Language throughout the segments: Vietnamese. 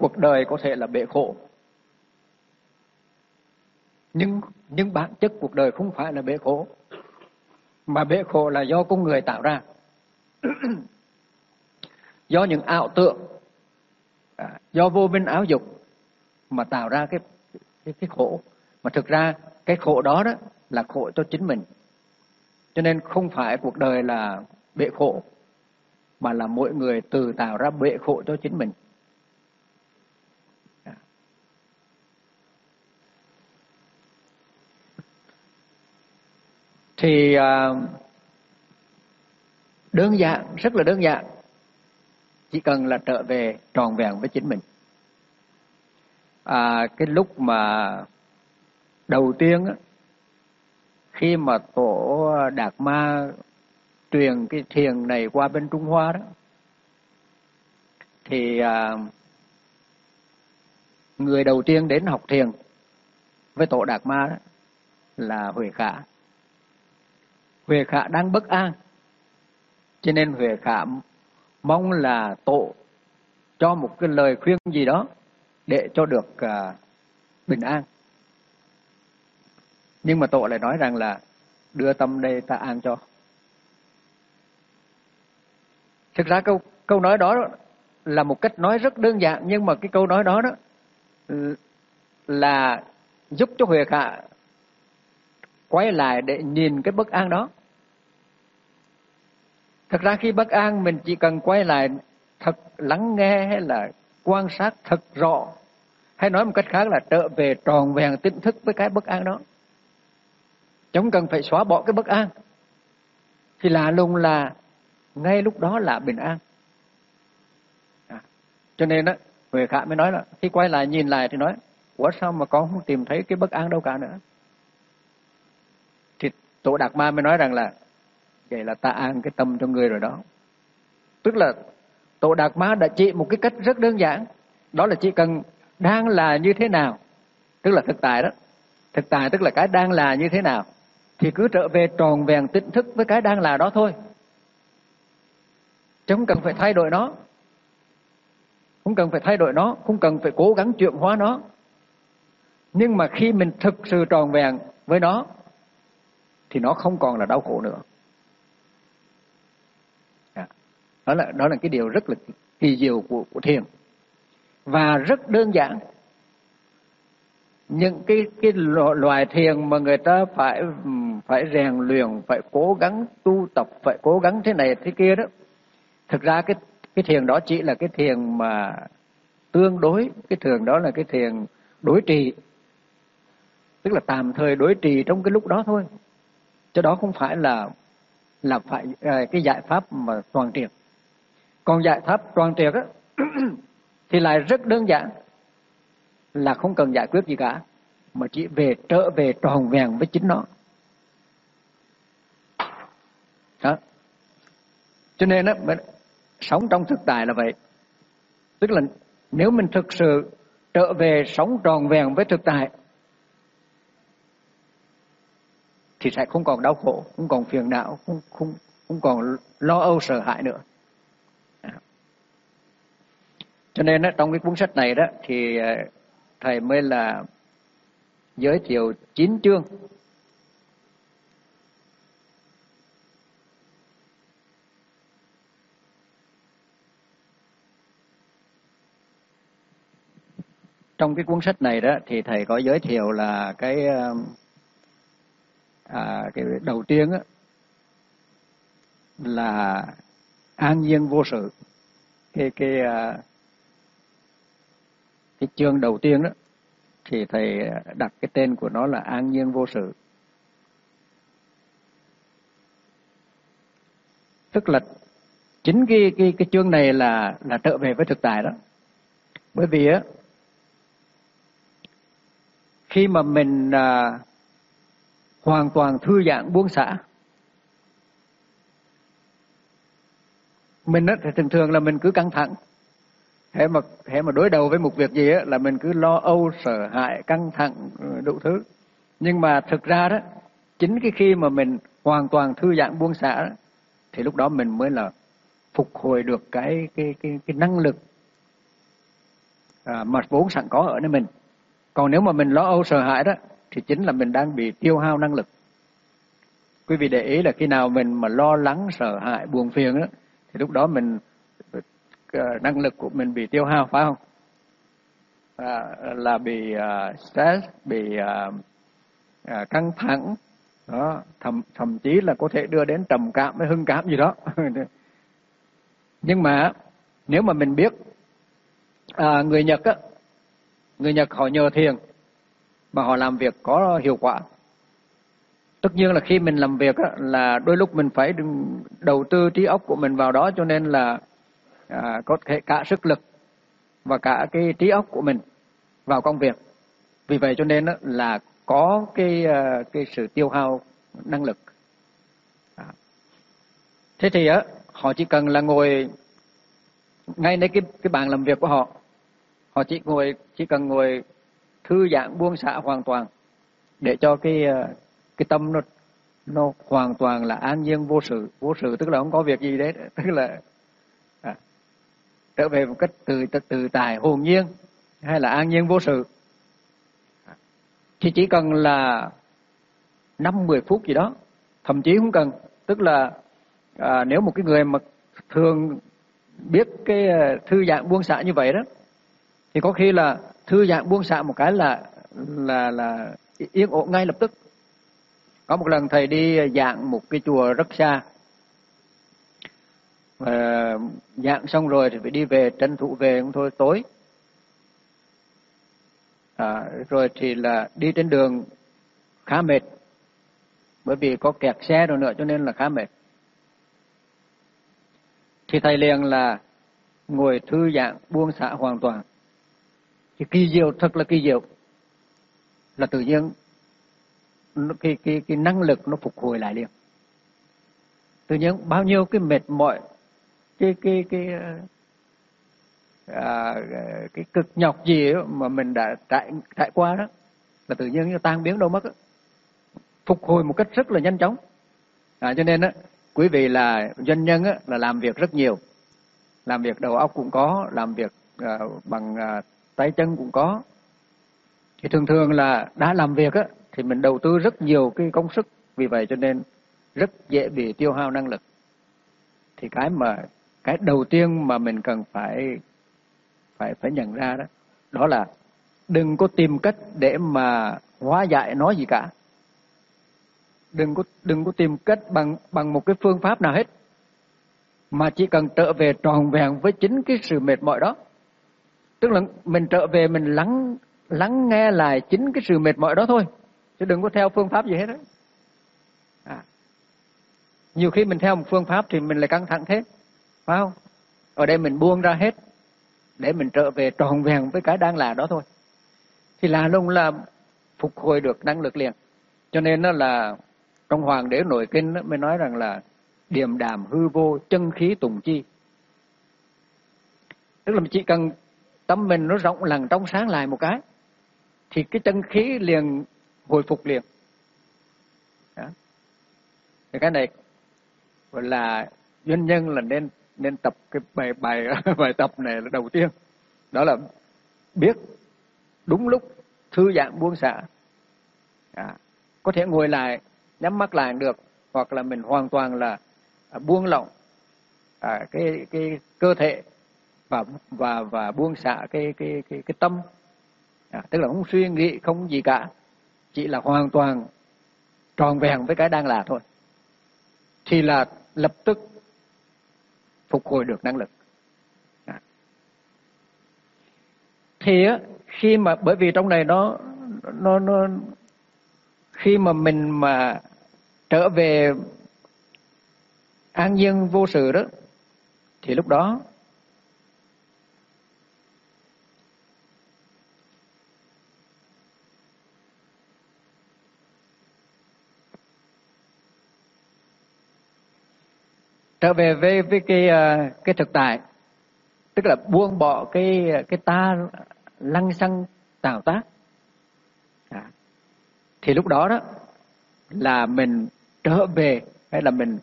cuộc đời có thể là bể khổ. Nhưng nhưng bản chất cuộc đời không phải là bể khổ. Mà bể khổ là do con người tạo ra. Do những ảo tượng à, do vô minh áo dục mà tạo ra cái cái, cái khổ. Mà thực ra cái khổ đó đó là khổ cho chính mình. Cho nên không phải cuộc đời là bể khổ mà là mỗi người từ tạo ra bể khổ cho chính mình thì à, đơn giản rất là đơn giản. Chỉ cần là trở về tròn vẹn với chính mình. À, cái lúc mà đầu tiên khi mà tổ đạt ma truyền cái thiền này qua bên trung hoa đó thì à, người đầu tiên đến học thiền với tổ đạt ma đó là huệ khả huệ khả đang bất an. Cho nên huệ khả mong là tổ cho một cái lời khuyên gì đó để cho được uh, bình an. Nhưng mà tổ lại nói rằng là đưa tâm đây ta an cho. Thực ra câu câu nói đó là một cách nói rất đơn giản nhưng mà cái câu nói đó đó là giúp cho huệ khả quay lại để nhìn cái bất an đó thật ra khi bất an mình chỉ cần quay lại thật lắng nghe hay là quan sát thật rõ hay nói một cách khác là trở về tròn vẹn tỉnh thức với cái bất an đó. Chúng cần phải xóa bỏ cái bất an. Thì lạ lùng là ngay lúc đó là bình an. À, cho nên đó người Khả mới nói là khi quay lại nhìn lại thì nói Ủa sao mà con không tìm thấy cái bất an đâu cả nữa? Thì Tổ Đạt Ma mới nói rằng là vậy là ta an cái tâm cho người rồi đó. Tức là Tổ Đạt Ma đã chỉ một cái cách rất đơn giản. Đó là chỉ cần đang là như thế nào. Tức là thực tại đó. Thực tại tức là cái đang là như thế nào. Thì cứ trở về tròn vẹn tỉnh thức với cái đang là đó thôi. Chứ không cần phải thay đổi nó. Không cần phải thay đổi nó. Không cần phải cố gắng chuyển hóa nó. Nhưng mà khi mình thực sự tròn vẹn với nó, thì nó không còn là đau khổ nữa à, đó là đó là cái điều rất là kỳ diệu của của thiền. Và rất đơn giản. Những cái cái loài thiền mà người ta phải ừ, phải rèn luyện, phải cố gắng tu tập, phải cố gắng thế này thế kia đó. Thực ra cái cái thiền đó chỉ là cái thiền mà tương đối, cái thường đó là cái thiền đối trì. Tức là tạm thời đối trì trong cái lúc đó thôi. Cho đó không phải là là phải à, cái giải pháp mà toàn triệt còn giải pháp toàn triệt á thì lại rất đơn giản là không cần giải quyết gì cả mà chỉ về trở về tròn vẹn với chính nó. Đó. Cho nên đó, sống trong thực tại là vậy. Tức là nếu mình thực sự trở về sống tròn vẹn với thực tại thì sẽ không còn đau khổ không còn phiền não không không không còn lo âu sợ hãi nữa cho nên đó, trong cái cuốn sách này đó thì à, thầy mới là giới thiệu chín chương. Trong cái cuốn sách này đó thì thầy có giới thiệu là cái à, à cái đầu tiên á, là an nhiên vô sự. Cái cái à, cái chương đầu tiên đó thì thầy đặt cái tên của nó là an nhiên vô sự. Tức là chính cái cái cái chương này là là trở về với thực tại đó. Bởi vì á khi mà mình à, hoàn toàn thư giãn buông xả mình á thì thường thường là mình cứ căng thẳng hễ mà hễ mà đối đầu với một việc gì á là mình cứ lo âu sợ hãi căng thẳng đủ thứ. Nhưng mà thực ra đó chính cái khi mà mình hoàn toàn thư giãn buông xả thì lúc đó mình mới là phục hồi được cái cái cái cái năng lực à, mà vốn sẵn có ở nơi mình. Còn nếu mà mình lo âu sợ hãi đó thì chính là mình đang bị tiêu hao năng lực. Quý vị để ý là khi nào mình mà lo lắng sợ hãi buồn phiền đó thì lúc đó mình Ờ, năng lực của mình bị tiêu hao phải không? À, là bị uh, stress bị uh, uh, căng thẳng. Đó thậm thậm chí là có thể đưa đến trầm cảm hay hưng cảm gì đó. Nhưng mà nếu mà mình biết à, người Nhật á người Nhật họ nhờ thiền mà họ làm việc có hiệu quả. Tất nhiên là khi mình làm việc á, là đôi lúc mình phải đầu tư trí óc của mình vào đó cho nên là à, có thể cả sức lực và cả cái trí óc của mình vào công việc. Vì vậy cho nên là có cái à, cái sự tiêu hao năng lực. À. Thế thì á họ chỉ cần là ngồi ngay nơi cái cái bàn làm việc của họ. Họ chỉ ngồi chỉ cần ngồi thư giãn buông xả hoàn toàn để cho cái à, cái tâm nó nó hoàn toàn là an nhiên vô sự. Vô sự tức là không có việc gì đấy tức là trở về một cách từ từ tài hồn nhiên hay là an nhiên vô sự. Thì chỉ cần là năm mười phút gì đó thậm chí không cần. Tức là à, nếu một cái người mà thường biết cái à, thư giãn buông xả như vậy đó thì có khi là thư giãn buông xả một cái là là là yên ổn ngay lập tức. Có một lần thầy đi dạng một cái chùa rất xa và dạng xong rồi thì phải đi về tranh thủ về cũng thôi tối. À, rồi thì là đi trên đường khá mệt bởi vì có kẹt xe rồi nữa cho nên là khá mệt. Thì thầy liền là ngồi thư giãn buông xả hoàn toàn. Thì kỳ diệu thật là kỳ diệu. Là tự nhiên cái cái cái năng lực nó phục hồi lại liền. Tự nhiên bao nhiêu cái mệt mỏi cái cái cái à, à, cái cực nhọc gì mà mình đã trải trải qua đó là tự nhiên nó tan biến đâu mất đó. phục hồi một cách rất là nhanh chóng. À, cho nên á quý vị là doanh nhân á, là làm việc rất nhiều. Làm việc đầu óc cũng có làm việc à, bằng à, tay chân cũng có. Thì thường thường là đã làm việc á thì mình đầu tư rất nhiều cái công sức. Vì vậy cho nên rất dễ bị tiêu hao năng lực. Thì cái mà cái đầu tiên mà mình cần phải phải phải nhận ra đó đó là đừng có tìm cách để mà hóa giải nó gì cả. Đừng có đừng có tìm cách bằng bằng một cái phương pháp nào hết, mà chỉ cần trở về tròn vẹn với chính cái sự mệt mỏi đó. Tức là mình trở về mình lắng lắng nghe lại chính cái sự mệt mỏi đó thôi, chứ đừng có theo phương pháp gì hết đó à. nhiều khi mình theo một phương pháp thì mình lại căng thẳng thế phải không? Ở đây mình buông ra hết để mình trở về tròn vẹn với cái đang là đó thôi. Thì là luôn là phục hồi được năng lực liền. Cho nên nó là trong hoàng đế nội kinh mới nói rằng là điềm đàm hư vô, chân khí tùng chi. Tức là chỉ cần tâm mình nó rộng lặng trong sáng lại một cái, thì cái chân khí liền hồi phục liền. Đó. thì cái này gọi là doanh nhân là nên nên tập cái bài bài bài tập này là đầu tiên. Đó là biết đúng lúc thư giãn buông xả. À, có thể ngồi lại nhắm mắt lại được hoặc là mình hoàn toàn là à, buông lỏng à, cái cái cơ thể và và và buông xả cái cái cái cái tâm. À, tức là không suy nghĩ không gì cả. Chỉ là hoàn toàn tròn vẹn với cái đang là thôi. Thì là lập tức phục hồi được năng lực à. thì á, khi mà, bởi vì trong này nó nó nó, khi mà mình mà trở về an nhiên vô sự đó, thì lúc đó trở về với với cái ờ, cái thực tại tức là buông bỏ cái cái ta lăng xăng tạo tác à. thì lúc đó đó là mình trở về hay là mình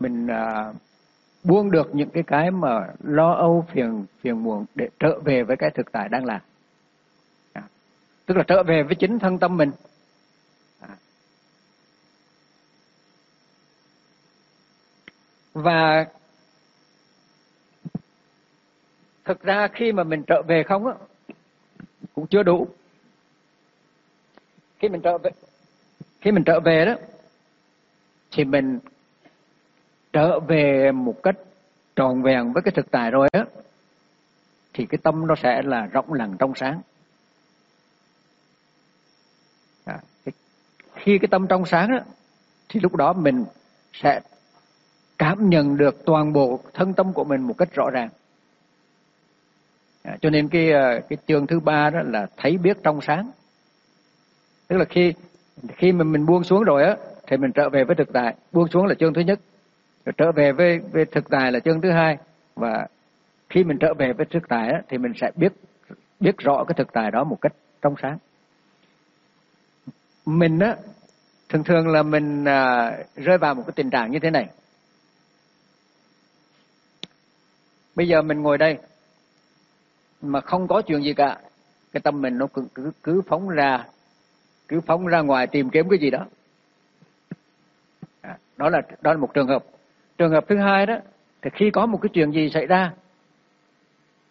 mình à, buông được những cái cái mà lo âu phiền phiền muộn để trở về với cái thực tại đang là à, tức là trở về với chính thân tâm mình và thực ra khi mà mình trở về không á cũng chưa đủ. Khi mình trở về khi mình trở về đó thì mình trở về một cách tròn vẹn với cái thực tại rồi á thì cái tâm nó sẽ là rộng lặng trong sáng. À, khi cái tâm trong sáng á thì lúc đó mình sẽ cảm nhận được toàn bộ thân tâm của mình một cách rõ ràng. À, cho nên cái ờ, cái chương thứ ba đó là thấy biết trong sáng. Tức là khi khi mà mình buông xuống rồi á thì mình trở về với thực tại. Buông xuống là chương thứ nhất. Rồi trở về với, với thực tại là chương thứ hai. Và khi mình trở về với thực tại á, thì mình sẽ biết biết rõ cái thực tại đó một cách trong sáng. Mình á thường thường là mình à, rơi vào một cái tình trạng như thế này. Bây giờ mình ngồi đây mà không có chuyện gì cả cái tâm mình nó cứ cứ, cứ phóng ra cứ phóng ra ngoài tìm kiếm cái gì đó. À, đó là đó là một trường hợp. Trường hợp thứ hai đó thì khi có một cái chuyện gì xảy ra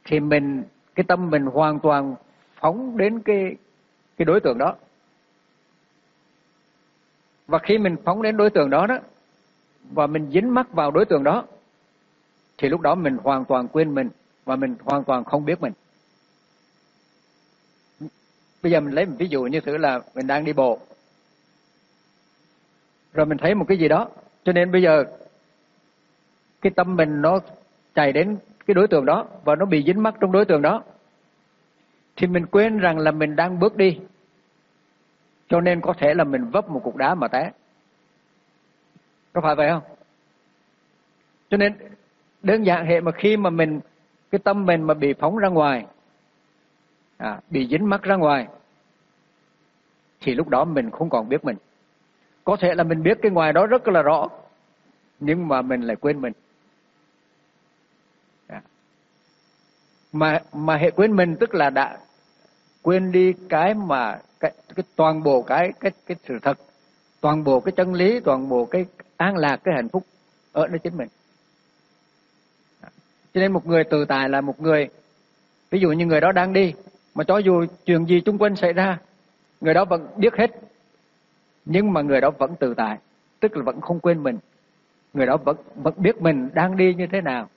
thì mình cái tâm mình hoàn toàn phóng đến cái cái đối tượng đó. Và khi mình phóng đến đối tượng đó đó và mình dính mắc vào đối tượng đó thì lúc đó mình hoàn toàn quên mình và mình hoàn toàn không biết mình. Bây giờ mình lấy một ví dụ như thử là mình đang đi bộ. Rồi mình thấy một cái gì đó. Cho nên bây giờ cái tâm mình nó chạy đến cái đối tượng đó và nó bị dính mắc trong đối tượng đó. Thì mình quên rằng là mình đang bước đi. Cho nên có thể là mình vấp một cục đá mà té. Có phải vậy không? Cho nên đơn giản hệ mà khi mà mình cái tâm mình mà bị phóng ra ngoài à, bị dính mắc ra ngoài thì lúc đó mình không còn biết mình có thể là mình biết cái ngoài đó rất là rõ nhưng mà mình lại quên mình à. mà mà hệ quên mình tức là đã quên đi cái mà cái, cái toàn bộ cái cái cái sự thật toàn bộ cái chân lý toàn bộ cái an lạc cái hạnh phúc ở nơi chính mình cho nên một người tự tại là một người ví dụ như người đó đang đi mà cho dù chuyện gì chung quanh xảy ra người đó vẫn biết hết. Nhưng mà người đó vẫn tự tại tức là vẫn không quên mình. Người đó vẫn vẫn biết mình đang đi như thế nào.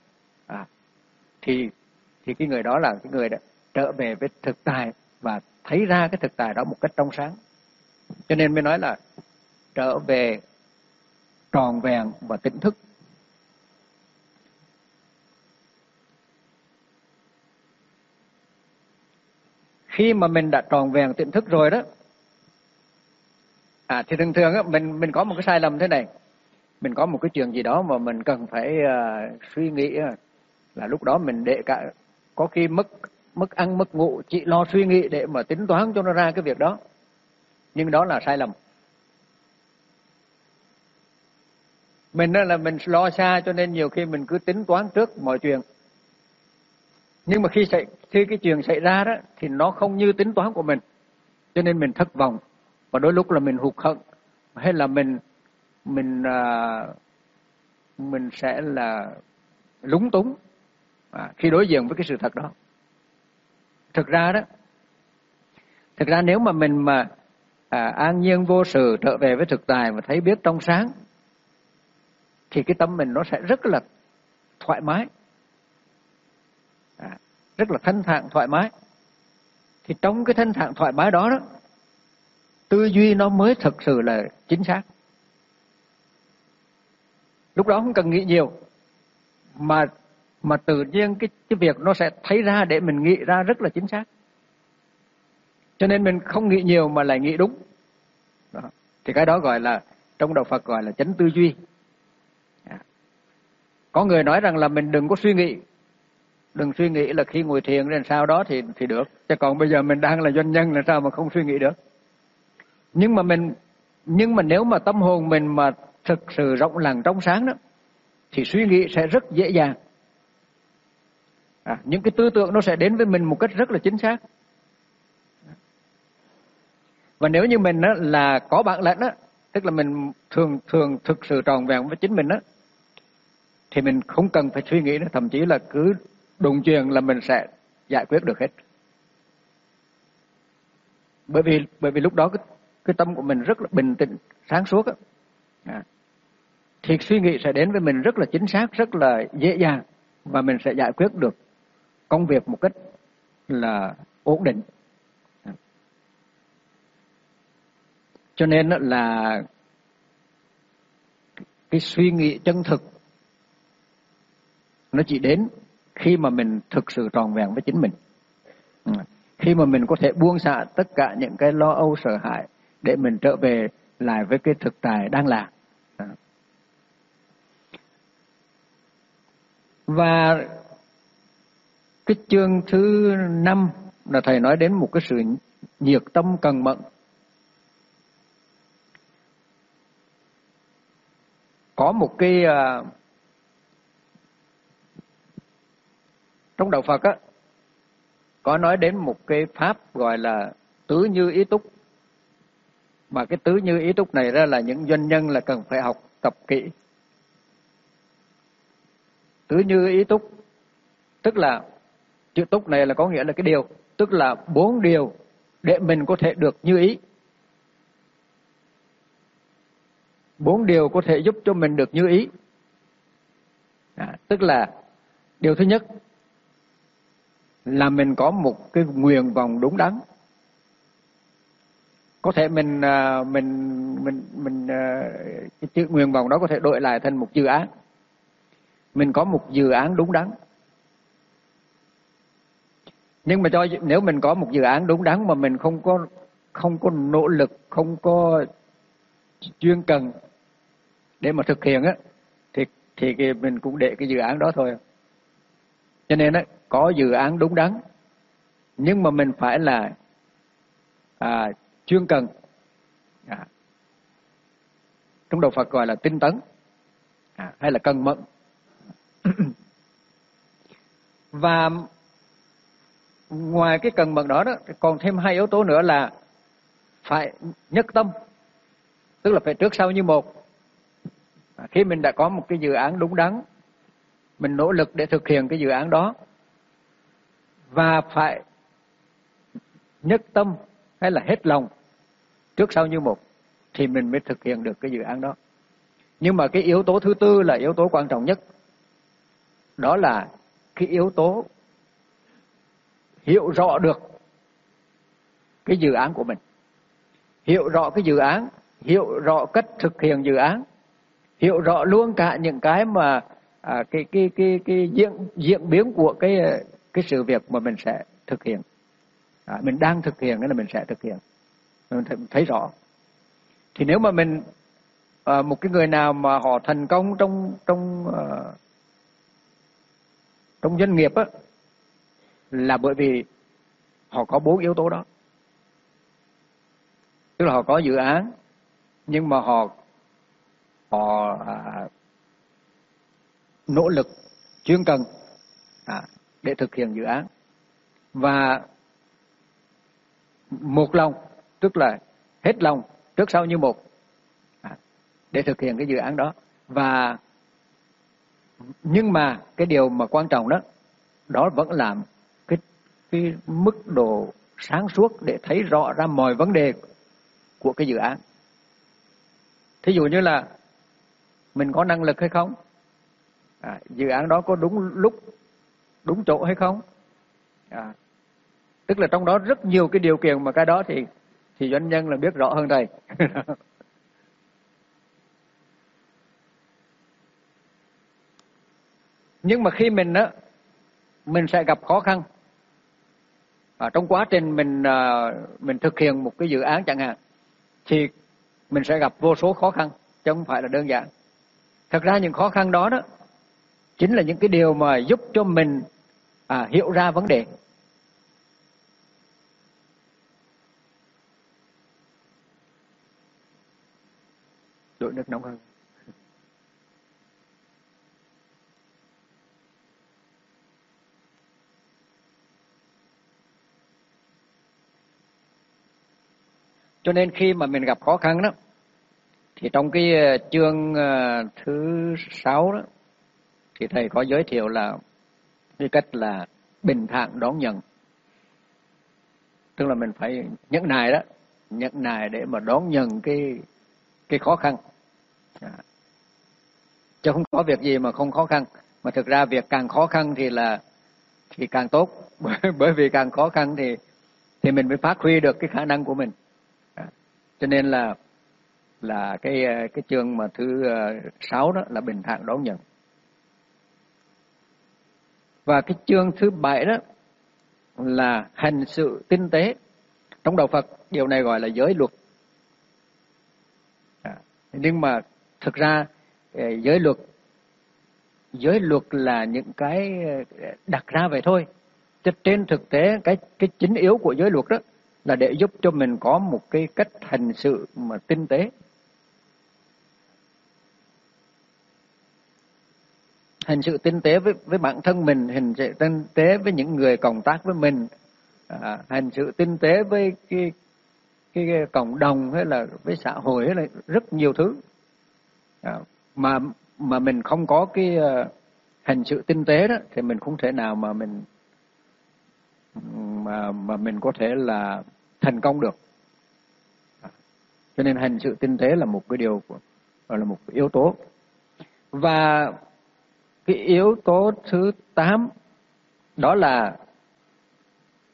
À, thì thì cái người đó là cái người đã trở về với thực tại và thấy ra cái thực tại đó một cách trong sáng. Cho nên mới nói là trở về tròn vẹn và tỉnh thức. Khi mà mình đã tròn vẹn tỉnh thức rồi đó à thì thường thường á mình mình có một cái sai lầm thế này. Mình có một cái chuyện gì đó mà mình cần phải uh, suy nghĩ là lúc đó mình để cả có khi mất mất ăn mất ngủ chỉ lo suy nghĩ để mà tính toán cho nó ra cái việc đó. Nhưng đó là sai lầm. Mình đó là mình lo xa cho nên nhiều khi mình cứ tính toán trước mọi chuyện nhưng mà khi xảy khi cái chuyện xảy ra đó thì nó không như tính toán của mình. Cho nên mình thất vọng và đôi lúc là mình hụt hẫng hay là mình mình à, mình sẽ là lúng túng à, khi đối diện với cái sự thật đó. Thực ra đó thực ra nếu mà mình mà à, an nhiên vô sự trở về với thực tại và thấy biết trong sáng thì cái tâm mình nó sẽ rất là thoải mái rất là thanh thản, thoải mái. Thì trong cái thanh thản, thoải mái đó đó, tư duy nó mới thực sự là chính xác. Lúc đó không cần nghĩ nhiều, mà mà tự nhiên cái cái việc nó sẽ thấy ra để mình nghĩ ra rất là chính xác. Cho nên mình không nghĩ nhiều mà lại nghĩ đúng. Đó. thì cái đó gọi là, trong đạo Phật gọi là chánh tư duy. Có người nói rằng là mình đừng có suy nghĩ đừng suy nghĩ là khi ngồi thiền lên sau đó thì thì được. Chứ còn bây giờ mình đang là doanh nhân là sao mà không suy nghĩ được? Nhưng mà mình nhưng mà nếu mà tâm hồn mình mà thực sự rộng lặng trong sáng đó thì suy nghĩ sẽ rất dễ dàng. À, những cái tư tưởng nó sẽ đến với mình một cách rất là chính xác. Và nếu như mình đó là có bản lĩnh đó, tức là mình thường thường thực sự tròn vẹn với chính mình đó, thì mình không cần phải suy nghĩ nữa thậm chí là cứ đụng chuyện là mình sẽ giải quyết được hết bởi vì bởi vì lúc đó cái, cái tâm của mình rất là bình tĩnh sáng suốt á à. thì suy nghĩ sẽ đến với mình rất là chính xác rất là dễ dàng và mình sẽ giải quyết được công việc một cách là ổn định à. cho nên là cái suy nghĩ chân thực nó chỉ đến khi mà mình thực sự tròn vẹn với chính mình. Ừ. Khi mà mình có thể buông xả tất cả những cái lo âu sợ hãi để mình trở về lại với cái thực tại đang là. Ừ. Và cái chương thứ năm là thầy nói đến một cái sự nhiệt tâm cần mẫn. Có một cái uh, trong đạo Phật á có nói đến một cái pháp gọi là tứ như ý túc. Mà cái tứ như ý túc này ra là những doanh nhân là cần phải học tập kỹ. Tứ như ý túc tức là chữ túc này là có nghĩa là cái điều tức là bốn điều để mình có thể được như ý. Bốn điều có thể giúp cho mình được như ý. À, tức là điều thứ nhất là mình có một cái nguyện vọng đúng đắn. Có thể mình à, mình mình mình à, cái chữ nguyện vọng đó có thể đổi lại thành một dự án. Mình có một dự án đúng đắn. Nhưng mà cho, nếu mình có một dự án đúng đắn mà mình không có không có nỗ lực, không có chuyên cần để mà thực hiện á, thì thì mình cũng để cái dự án đó thôi cho nên đó có dự án đúng đắn. Nhưng mà mình phải là à, chuyên cần. À, trong đạo Phật gọi là tinh tấn. À, hay là cần mẫn. Và ngoài cái cần mẫn đó đó còn thêm hai yếu tố nữa là phải nhất tâm. Tức là phải trước sau như một. À, khi mình đã có một cái dự án đúng đắn mình nỗ lực để thực hiện cái dự án đó. Và phải nhất tâm hay là hết lòng trước sau như một thì mình mới thực hiện được cái dự án đó. Nhưng mà cái yếu tố thứ tư là yếu tố quan trọng nhất. Đó là cái yếu tố hiểu rõ được cái dự án của mình. Hiểu rõ cái dự án, hiểu rõ cách thực hiện dự án, hiểu rõ luôn cả những cái mà à, cái cái cái cái diễn diễn biến của cái cái sự việc mà mình sẽ thực hiện. À, mình đang thực hiện nên là mình sẽ thực hiện. Mình thấy rõ. Thì nếu mà mình à, một cái người nào mà họ thành công trong trong à, trong doanh nghiệp á là bởi vì họ có bốn yếu tố đó. Tức là họ có dự án nhưng mà họ họ à, nỗ lực chuyên cần à, để thực hiện dự án. Và một lòng tức là hết lòng trước sau như một à, để thực hiện cái dự án đó. Và nhưng mà cái điều mà quan trọng đó đó vẫn làm cái cái mức độ sáng suốt để thấy rõ ra mọi vấn đề của cái dự án. Thí dụ như là mình có năng lực hay không? À, dự án đó có đúng lúc đúng chỗ hay không? À, tức là trong đó rất nhiều cái điều kiện mà cái đó thì thì doanh nhân là biết rõ hơn thầy. Nhưng mà khi mình á mình sẽ gặp khó khăn. À, trong quá trình mình à, mình thực hiện một cái dự án chẳng hạn thì mình sẽ gặp vô số khó khăn chứ không phải là đơn giản. Thật ra những khó khăn đó đó chính là những cái điều mà giúp cho mình à, hiểu ra vấn đề. Đổ nước nóng hơn. Cho nên khi mà mình gặp khó khăn đó thì trong cái ờ, chương ờ, thứ sáu đó thì thầy có giới thiệu là cái cách là bình thản đón nhận. Tức là mình phải nhẫn nài đó, nhẫn nài để mà đón nhận cái cái khó khăn. À. chứ không có việc gì mà không khó khăn. Mà thực ra việc càng khó khăn thì là, thì càng tốt. Bởi vì càng khó khăn thì thì mình mới phát huy được cái khả năng của mình. À. cho nên là là cái cái chương mà thứ ờ, sáu đó là bình thản đón nhận và cái chương thứ bảy đó là hành sự tinh tế. Trong đạo Phật điều này gọi là giới luật. À, nhưng mà thực ra ờ, giới luật giới luật là những cái ờ, đặt ra vậy thôi. Chứ trên thực tế cái cái chính yếu của giới luật đó là để giúp cho mình có một cái cách hành sự mà tinh tế. Hành sự tinh tế với với bản thân mình hành sự tinh tế với những người cộng tác với mình. À, hành sự tinh tế với cái, cái cái cộng đồng hay là với xã hội hay là rất nhiều thứ. À, mà mà mình không có cái à, uh, hành sự tinh tế đó thì mình không thể nào mà mình mà mà mình có thể là thành công được. À, cho nên hành sự tinh tế là một cái điều là một yếu tố. Và cái yếu tố thứ tám, đó là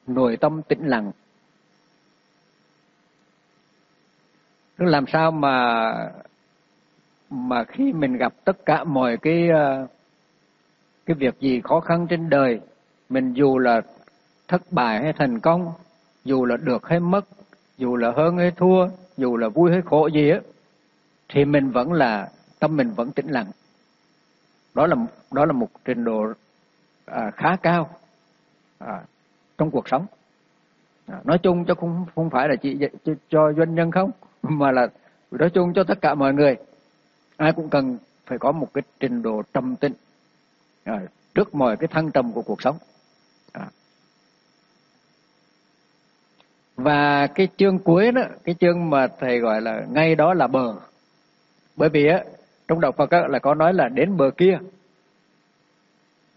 nội tâm tĩnh lặng. Tức làm sao mà mà khi mình gặp tất cả mọi cái ờ, cái việc gì khó khăn trên đời, mình dù là thất bại hay thành công, dù là được hay mất, dù là hơn hay thua, dù là vui hay khổ gì á, thì mình vẫn là, tâm mình vẫn tĩnh lặng đó là đó là một trình độ à, khá cao à, trong cuộc sống. À, nói chung cho không không phải là chỉ cho, cho doanh nhân không mà là nói chung cho tất cả mọi người. Ai cũng cần phải có một cái trình độ trầm tĩnh à, trước mọi cái thăng trầm của cuộc sống. À. và cái chương cuối đó cái chương mà thầy gọi là ngay đó là bờ. Bởi vì á trong đạo Phật là có nói là đến bờ kia.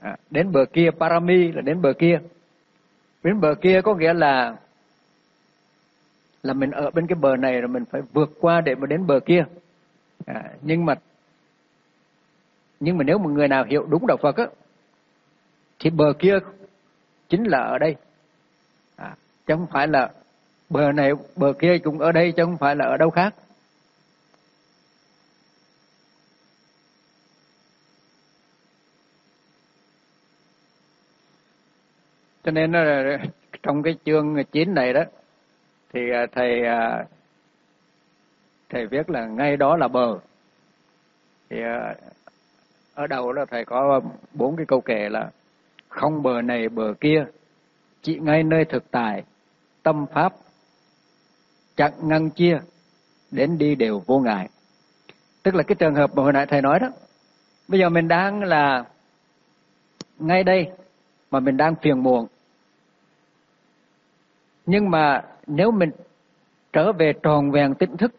À, đến bờ kia parami là đến bờ kia. Đến bờ kia có nghĩa là là mình ở bên cái bờ này rồi mình phải vượt qua để mà đến bờ kia. À, nhưng mà nhưng mà nếu một người nào hiểu đúng đạo Phật á thì bờ kia chính là ở đây. À, chứ không phải là bờ này bờ kia cũng ở đây chứ không phải là ở đâu khác. Cho nên là trong cái chương 9 này đó, thì à, thầy à, thầy viết là ngay đó là bờ. Thì à, ở đầu là thầy có bốn cái câu kể là không bờ này bờ kia, chỉ ngay nơi thực tại, tâm pháp, chặn ngăn chia, đến đi đều vô ngại. Tức là cái trường hợp mà hồi nãy thầy nói đó, bây giờ mình đang là ngay đây mà mình đang phiền muộn nhưng mà nếu mình trở về tròn vẹn tỉnh thức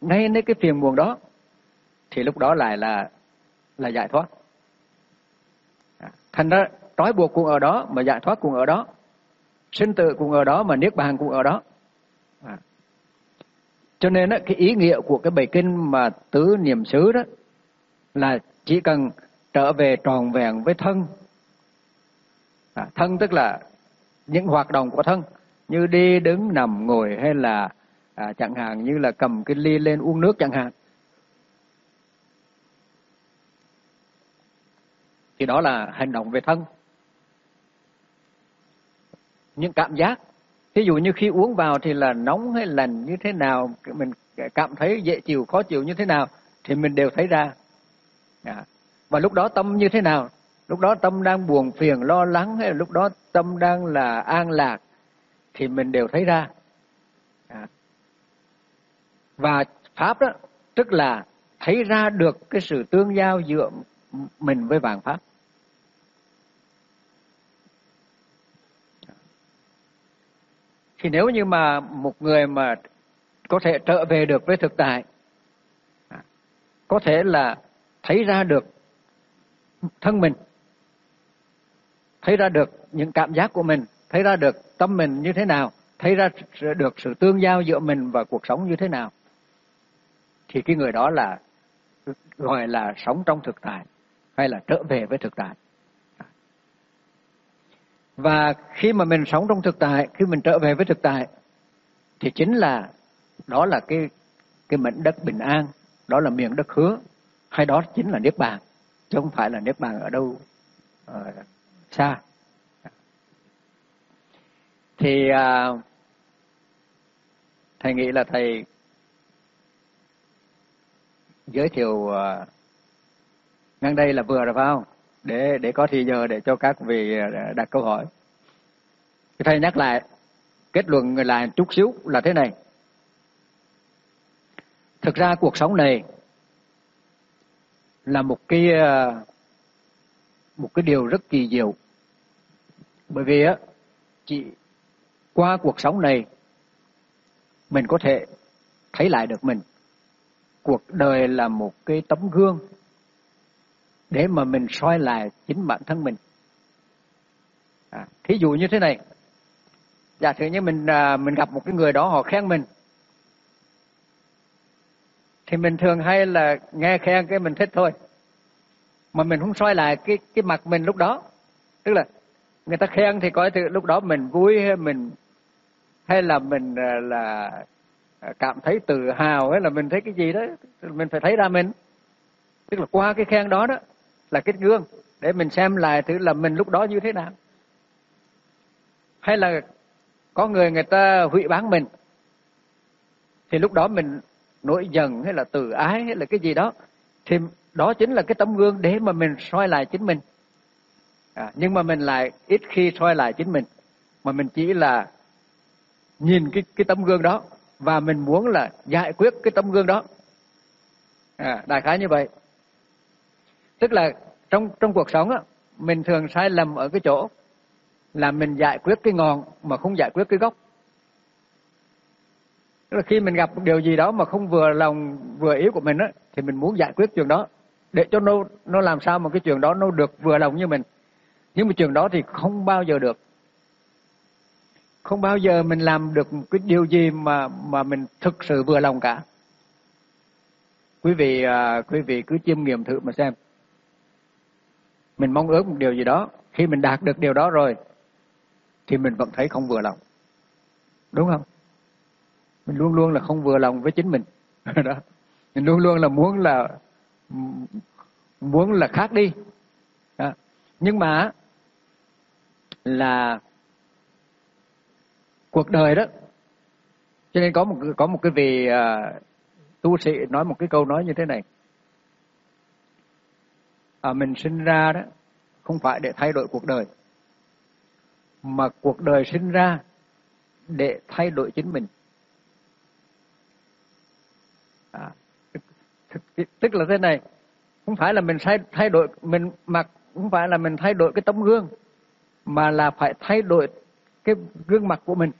ngay nơi cái phiền muộn đó thì lúc đó lại là là giải thoát. À, thành ra trói buộc cũng ở đó mà giải thoát cũng ở đó sinh tử cũng ở đó mà niết bàn cũng ở đó. À. cho nên đó, cái ý nghĩa của cái bài kinh mà tứ niệm xứ đó là chỉ cần trở về tròn vẹn với thân. À, thân tức là những hoạt động của thân như đi đứng nằm ngồi hay là à, chẳng hạn như là cầm cái ly lên uống nước chẳng hạn. Thì đó là hành động về thân. Những cảm giác ví dụ như khi uống vào thì là nóng hay lạnh như thế nào mình cảm thấy dễ chịu khó chịu như thế nào thì mình đều thấy ra. À. và lúc đó tâm như thế nào? Lúc đó tâm đang buồn phiền lo lắng hay là lúc đó tâm đang là an lạc? Thì mình đều thấy ra à. và pháp đó, tức là thấy ra được cái sự tương giao giữa mình với vạn pháp thì nếu như mà một người mà có thể trở về được với thực tại à, có thể là thấy ra được thân mình, thấy ra được những cảm giác của mình thấy ra được tâm mình như thế nào thấy ra được sự tương giao giữa mình và cuộc sống như thế nào thì cái người đó là gọi là sống trong thực tại hay là trở về với thực tại. Và khi mà mình sống trong thực tại khi mình trở về với thực tại thì chính là đó là cái cái mảnh đất bình an đó là miền đất hứa hay đó chính là niết bàn chứ không phải là niết bàn ở đâu uh, xa thì à, thầy nghĩ là thầy giới thiệu à, ngang đây là vừa rồi phải không? Để để có thì giờ để cho các vị à, đặt câu hỏi. Thầy nhắc lại kết luận là chút xíu là thế này. Thực ra cuộc sống này là một cái à, một cái điều rất kỳ diệu. Bởi vì á chỉ qua cuộc sống này mình có thể thấy lại được mình. Cuộc đời là một cái tấm gương để mà mình soi lại chính bản thân mình. À, thí dụ như thế này. Giả sử như mình à, mình gặp một cái người đó họ khen mình. Thì mình thường hay là nghe khen cái mình thích thôi. Mà mình không soi lại cái cái mặt mình lúc đó. Tức là người ta khen thì coi từ lúc đó mình vui hay mình, hay là mình ờ, là ờ, cảm thấy tự hào hay là mình thấy cái gì đó, mình phải thấy ra mình. Tức là qua cái khen đó đó, là cái gương để mình xem lại thử là mình lúc đó như thế nào. Hay là có người người ta hủy bán mình, thì lúc đó mình nổi giận hay là tự ái hay là cái gì đó, thì đó chính là cái tấm gương để mà mình soi lại chính mình à, nhưng mà mình lại ít khi soi lại chính mình mà mình chỉ là nhìn cái cái tấm gương đó và mình muốn là giải quyết cái tấm gương đó. À, đại khái như vậy. Tức là trong trong cuộc sống á mình thường sai lầm ở cái chỗ là mình giải quyết cái ngọn mà không giải quyết cái gốc. Tức là khi mình gặp một điều gì đó mà không vừa lòng vừa ý của mình á thì mình muốn giải quyết chuyện đó để cho nó nó làm sao mà cái chuyện đó nó được vừa lòng như mình nhưng mà trường đó thì không bao giờ được. Không bao giờ mình làm được cái điều gì mà mà mình thực sự vừa lòng cả. Quý vị à, quý vị cứ chiêm nghiệm thử mà xem. Mình mong ước một điều gì đó. Khi mình đạt được điều đó rồi thì mình vẫn thấy không vừa lòng. Đúng không? Mình luôn luôn là không vừa lòng với chính mình. Đó. Mình luôn luôn là muốn là muốn là khác đi. Đó. nhưng mà là cuộc đời đó. Cho nên có một có một cái vị à, tu sĩ nói một cái câu nói như thế này. À, mình sinh ra đó không phải để thay đổi cuộc đời mà cuộc đời sinh ra để thay đổi chính mình. À, tức là thế này không phải là mình thay thay đổi mình mặc không phải là mình thay đổi cái tấm gương mà là phải thay đổi cái gương mặt của mình.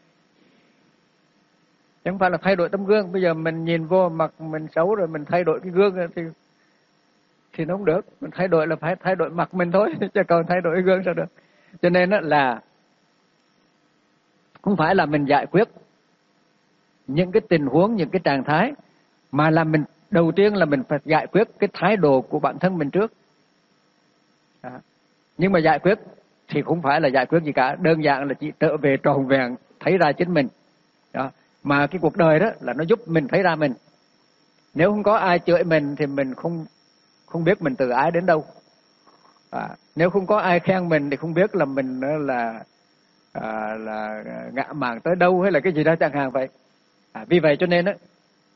Chẳng phải là thay đổi tấm gương. Bây giờ mình nhìn vô mặt mình xấu rồi mình thay đổi cái gương thì thì nó không được. Mình thay đổi là phải thay đổi mặt mình thôi, chứ còn thay đổi cái gương sao được. Cho nên đó là không phải là mình giải quyết những cái tình huống, những cái trạng thái, mà là mình, đầu tiên là mình phải giải quyết cái thái độ của bản thân mình trước. À. nhưng mà giải quyết thì không phải là giải quyết gì cả. Đơn giản là chỉ trở về tròn vẹn thấy ra chính mình. Đó. Mà cái cuộc đời đó là nó giúp mình thấy ra mình. Nếu không có ai chửi mình thì mình không không biết mình từ ái đến đâu. À, nếu không có ai khen mình thì không biết là mình là à, là ngạ màng tới đâu hay là cái gì đó chẳng hạn vậy. À, vì vậy cho nên đó,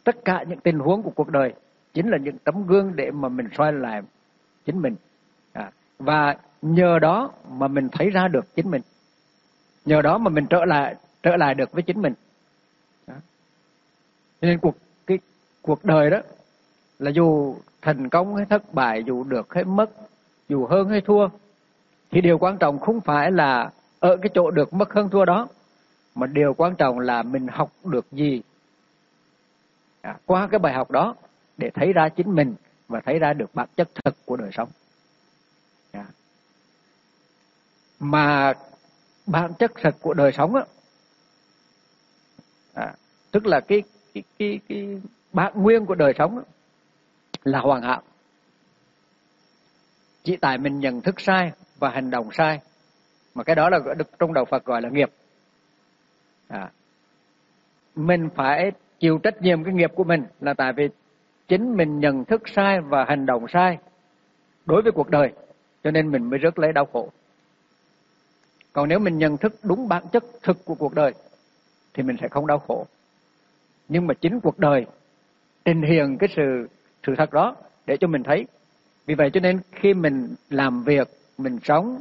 tất cả những tình huống của cuộc đời chính là những tấm gương để mà mình soi lại chính mình. À, và nhờ đó mà mình thấy ra được chính mình. Nhờ đó mà mình trở lại trở lại được với chính mình. Đó. nên cuộc cái cuộc đời đó là dù thành công hay thất bại dù được hay mất dù hơn hay thua thì điều quan trọng không phải là ở cái chỗ được mất hơn thua đó mà điều quan trọng là mình học được gì. À, qua cái bài học đó để thấy ra chính mình và thấy ra được bản chất thật của đời sống à mà bản chất thật của đời sống á à, tức là cái cái cái cái bản nguyên của đời sống á, là hoàn hảo chỉ tại mình nhận thức sai và hành động sai mà cái đó là được trong đầu Phật gọi là nghiệp à. mình phải chịu trách nhiệm cái nghiệp của mình là tại vì chính mình nhận thức sai và hành động sai đối với cuộc đời cho nên mình mới rước lấy đau khổ còn nếu mình nhận thức đúng bản chất thực của cuộc đời, thì mình sẽ không đau khổ. Nhưng mà chính cuộc đời trình hiện cái sự sự thật đó để cho mình thấy. Vì vậy cho nên khi mình làm việc, mình sống,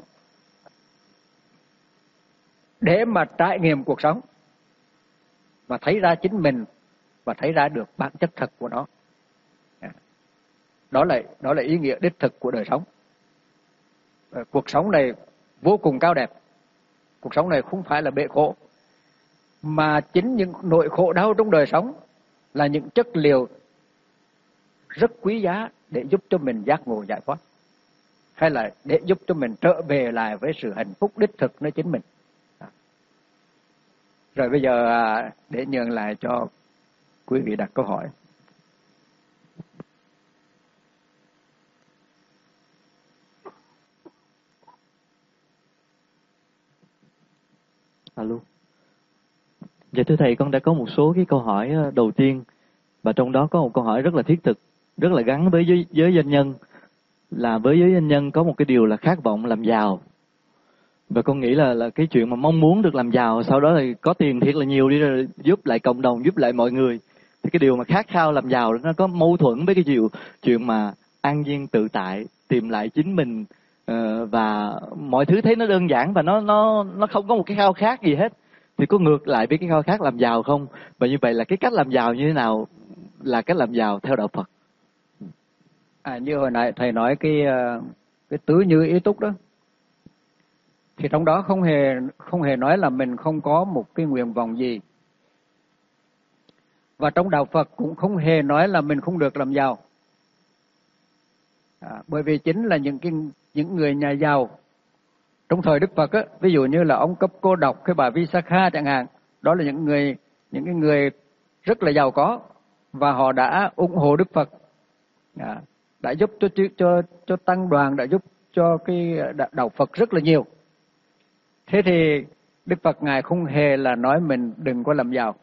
để mà trải nghiệm cuộc sống, và thấy ra chính mình, và thấy ra được bản chất thật của nó. Đó là đó là ý nghĩa đích thực của đời sống. Cuộc sống này vô cùng cao đẹp cuộc sống này không phải là bệ khổ, mà chính những nỗi khổ đau trong đời sống là những chất liệu rất quý giá để giúp cho mình giác ngộ giải thoát, hay là để giúp cho mình trở về lại với sự hạnh phúc đích thực nơi chính mình. Rồi bây giờ à, để nhường lại cho quý vị đặt câu hỏi. Dạ, Alo. Dạ thưa thầy, con đã có một số cái câu hỏi ờ, đầu tiên và trong đó có một câu hỏi rất là thiết thực, rất là gắn với giới, giới doanh nhân là với giới doanh nhân có một cái điều là khát vọng làm giàu và con nghĩ là là cái chuyện mà mong muốn được làm giàu sau đó thì có tiền thiệt là nhiều đi rồi giúp lại cộng đồng giúp lại mọi người thì cái điều mà khát khao làm giàu nó có mâu thuẫn với cái chuyện chuyện mà an nhiên tự tại tìm lại chính mình uh, và mọi thứ thấy nó đơn giản và nó nó nó không có một cái khao khát gì hết. Thì có ngược lại với cái khao khát làm giàu không? Và như vậy là cái cách làm giàu như thế nào là cách làm giàu theo đạo Phật? À như hồi nãy thầy nói cái ờ, cái tứ như ý túc đó. Thì trong đó không hề không hề nói là mình không có một cái nguyện vọng gì. Và trong đạo Phật cũng không hề nói là mình không được làm giàu à, bởi vì chính là những cái những người nhà giàu trong thời Đức Phật á, ví dụ như là ông cấp cô độc cái bà Visakha chẳng hạn đó là những người những cái người rất là giàu có và họ đã ủng hộ Đức Phật. À, đã giúp cho cho cho tăng đoàn đã giúp cho cái à, đạo Phật rất là nhiều. Thế thì Đức Phật ngài không hề là nói mình đừng có làm giàu.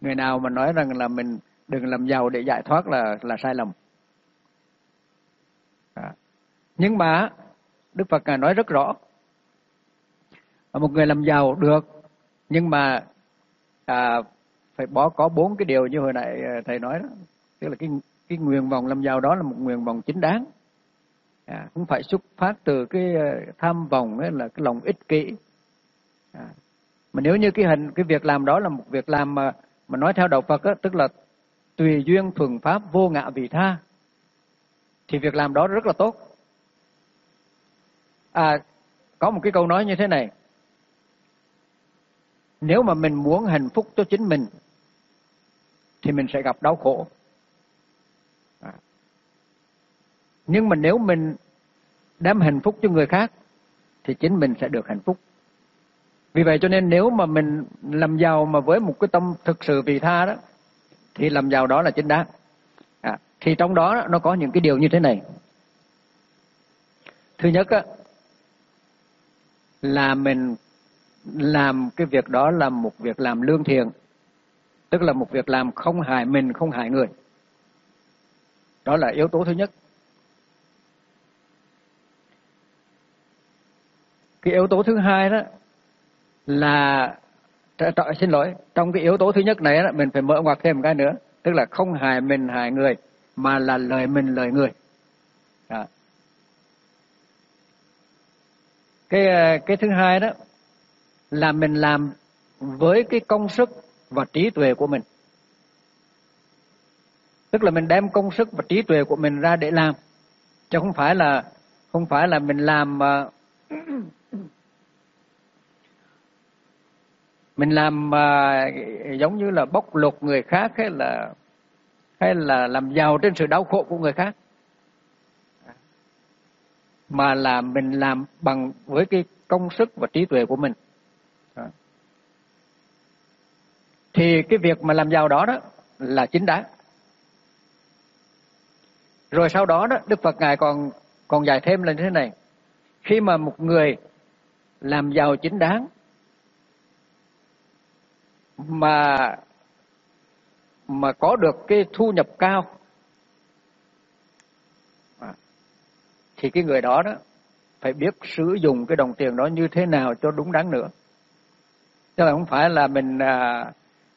Người nào mà nói rằng là mình đừng làm giàu để giải thoát là là sai lầm à nhưng mà Đức Phật ngài nói rất rõ. Một người làm giàu được nhưng mà à, phải bỏ có bốn cái điều như hồi nãy à, thầy nói đó. Tức là cái cái nguyện vọng làm giàu đó là một nguyện vọng chính đáng. À, không phải xuất phát từ cái à, tham vọng ấy là cái lòng ích kỷ. À, mà nếu như cái hình cái việc làm đó là một việc làm mà mà nói theo đạo Phật á, tức là tùy duyên thuần pháp vô ngã vị tha thì việc làm đó rất là tốt à có một cái câu nói như thế này. Nếu mà mình muốn hạnh phúc cho chính mình thì mình sẽ gặp đau khổ. À. nhưng mà nếu mình đem hạnh phúc cho người khác thì chính mình sẽ được hạnh phúc. Vì vậy cho nên nếu mà mình làm giàu mà với một cái tâm thực sự vị tha đó thì làm giàu đó là chính đáng. À, thì trong đó nó có những cái điều như thế này. Thứ nhất á, là mình làm cái việc đó là một việc làm lương thiện tức là một việc làm không hại mình không hại người. Đó là yếu tố thứ nhất. Cái yếu tố thứ hai đó là xin lỗi trong cái yếu tố thứ nhất này đó, mình phải mở ngoặt thêm một cái nữa tức là không hại mình hại người mà là lời mình lời người. Cái ờ, cái thứ hai đó là mình làm với cái công sức và trí tuệ của mình. Tức là mình đem công sức và trí tuệ của mình ra để làm chứ không phải là không phải là mình làm uh, mình làm uh, giống như là bóc lột người khác hay là hay là làm giàu trên sự đau khổ của người khác mà là mình làm bằng với cái công sức và trí tuệ của mình. Thì cái việc mà làm giàu đó đó là chính đáng. Rồi sau đó đó đức phật ngài còn còn dạy thêm là như thế này. Khi mà một người làm giàu chính đáng mà mà có được cái thu nhập cao thì cái người đó đó phải biết sử dụng cái đồng tiền đó như thế nào cho đúng đắn nữa. Chứ là không phải là mình à,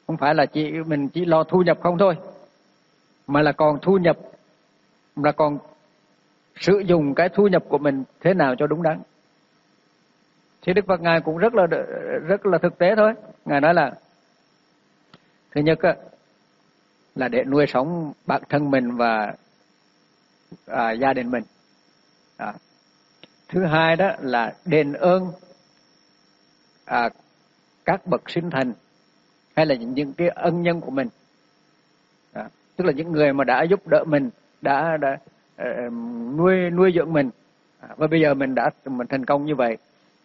không phải là chỉ mình chỉ lo thu nhập không thôi mà là còn thu nhập là còn sử dụng cái thu nhập của mình thế nào cho đúng đắn. Thì đức phật ngài cũng rất là rất là thực tế thôi. Ngài nói là thứ nhất là để nuôi sống bản thân mình và à, gia đình mình à. thứ hai đó là đền ơn à, các bậc sinh thành hay là những, những cái ân nhân của mình à. tức là những người mà đã giúp đỡ mình đã đã uh, nuôi nuôi dưỡng mình à, và bây giờ mình đã mình thành công như vậy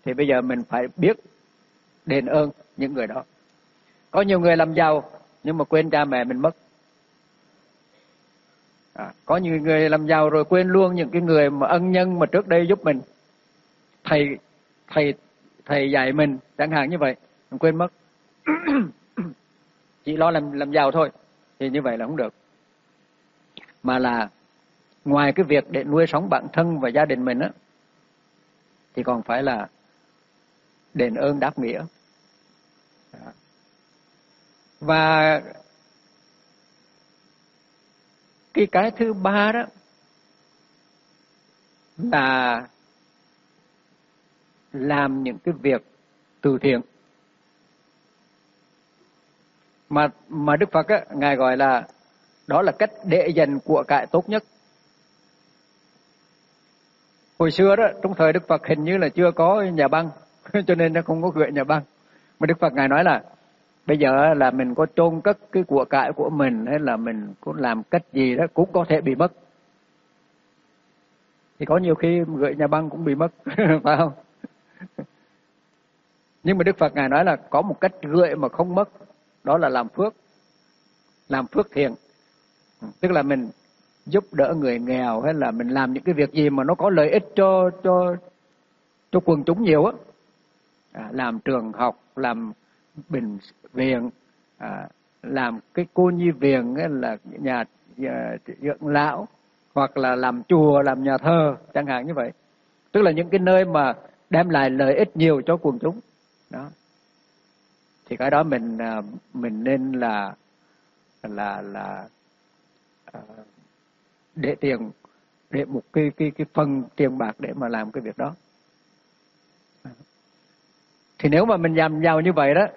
thì bây giờ mình phải biết đền ơn những người đó có nhiều người làm giàu nhưng mà quên cha mẹ mình mất à, có nhiều người làm giàu rồi quên luôn những cái người mà ân nhân mà trước đây giúp mình. Thầy thầy thầy dạy mình chẳng hạn như vậy mình quên mất. Chỉ lo làm làm giàu thôi thì như vậy là không được. Mà là ngoài cái việc để nuôi sống bản thân và gia đình mình á thì còn phải là đền ơn đáp nghĩa. Và cái cái thứ ba đó là làm những cái việc từ thiện. Mà mà Đức Phật á, ngài gọi là đó là cách để dành của cải tốt nhất. Hồi xưa đó trong thời Đức Phật hình như là chưa có nhà băng cho nên nó không có gửi nhà băng. Mà Đức Phật ngài nói là bây giờ là mình có chôn cất cái của cải của mình hay là mình có làm cách gì đó cũng có thể bị mất. Thì có nhiều khi gửi nhà băng cũng bị mất phải không? Nhưng mà Đức Phật ngài nói là có một cách gửi mà không mất đó là làm phước làm phước thiện. Tức là mình giúp đỡ người nghèo hay là mình làm những cái việc gì mà nó có lợi ích cho cho cho quần chúng nhiều á. À, làm trường học làm bình viện à, làm cái cô nhi viện ấy là nhà, dưỡng lão hoặc là làm chùa làm nhà thờ chẳng hạn như vậy. Tức là những cái nơi mà đem lại lợi ích nhiều cho quần chúng. Đó. Thì cái đó mình à, mình nên là là là à, để tiền để một cái cái cái phần tiền bạc để mà làm cái việc đó thì nếu mà mình làm giàu như vậy đó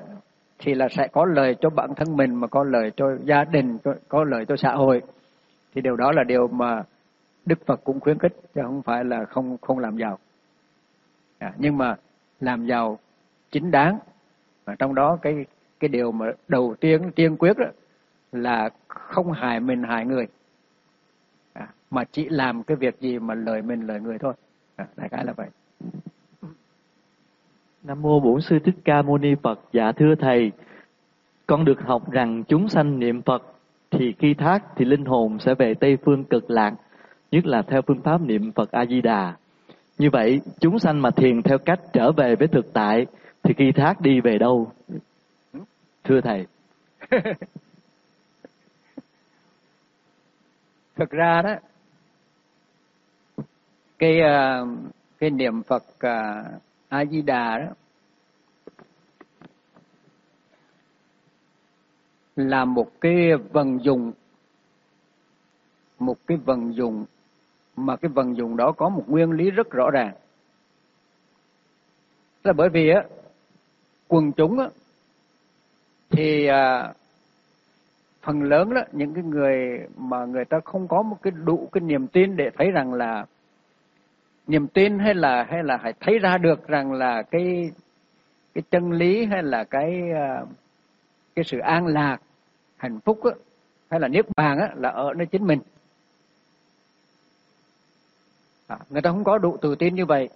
thì là sẽ có lời cho bản thân mình mà có lời cho gia đình có, có lời cho xã hội. Thì điều đó là điều mà Đức Phật cũng khuyến khích chứ không phải là không không làm giàu. À, nhưng mà làm giàu chính đáng. Và trong đó cái cái điều mà đầu tiên tiên quyết đó là không hại mình hại người. À, mà chỉ làm cái việc gì mà lợi mình lợi người thôi. À, đại khái là vậy. Nam mô Bổn sư Thích Ca Mâu Ni Phật. Dạ thưa thầy, con được học rằng chúng sanh niệm Phật thì khi thác thì linh hồn sẽ về Tây phương cực lạc, nhất là theo phương pháp niệm Phật A Di Đà. Như vậy, chúng sanh mà thiền theo cách trở về với thực tại thì khi thác đi về đâu? Thưa thầy. Thực ra đó cái ờ, cái niệm Phật ờ, a di đà đó là một cái vận dụng một cái vận dụng mà cái vận dụng đó có một nguyên lý rất rõ ràng. Là bởi vì á quần chúng á thì à, phần lớn đó những cái người mà người ta không có một cái đủ cái niềm tin để thấy rằng là niềm tin hay là hay là phải thấy ra được rằng là cái cái chân lý hay là cái ờ, cái sự an lạc hạnh phúc á, hay là niết bàn á, là ở nơi chính mình. À, người ta không có đủ tự tin như vậy.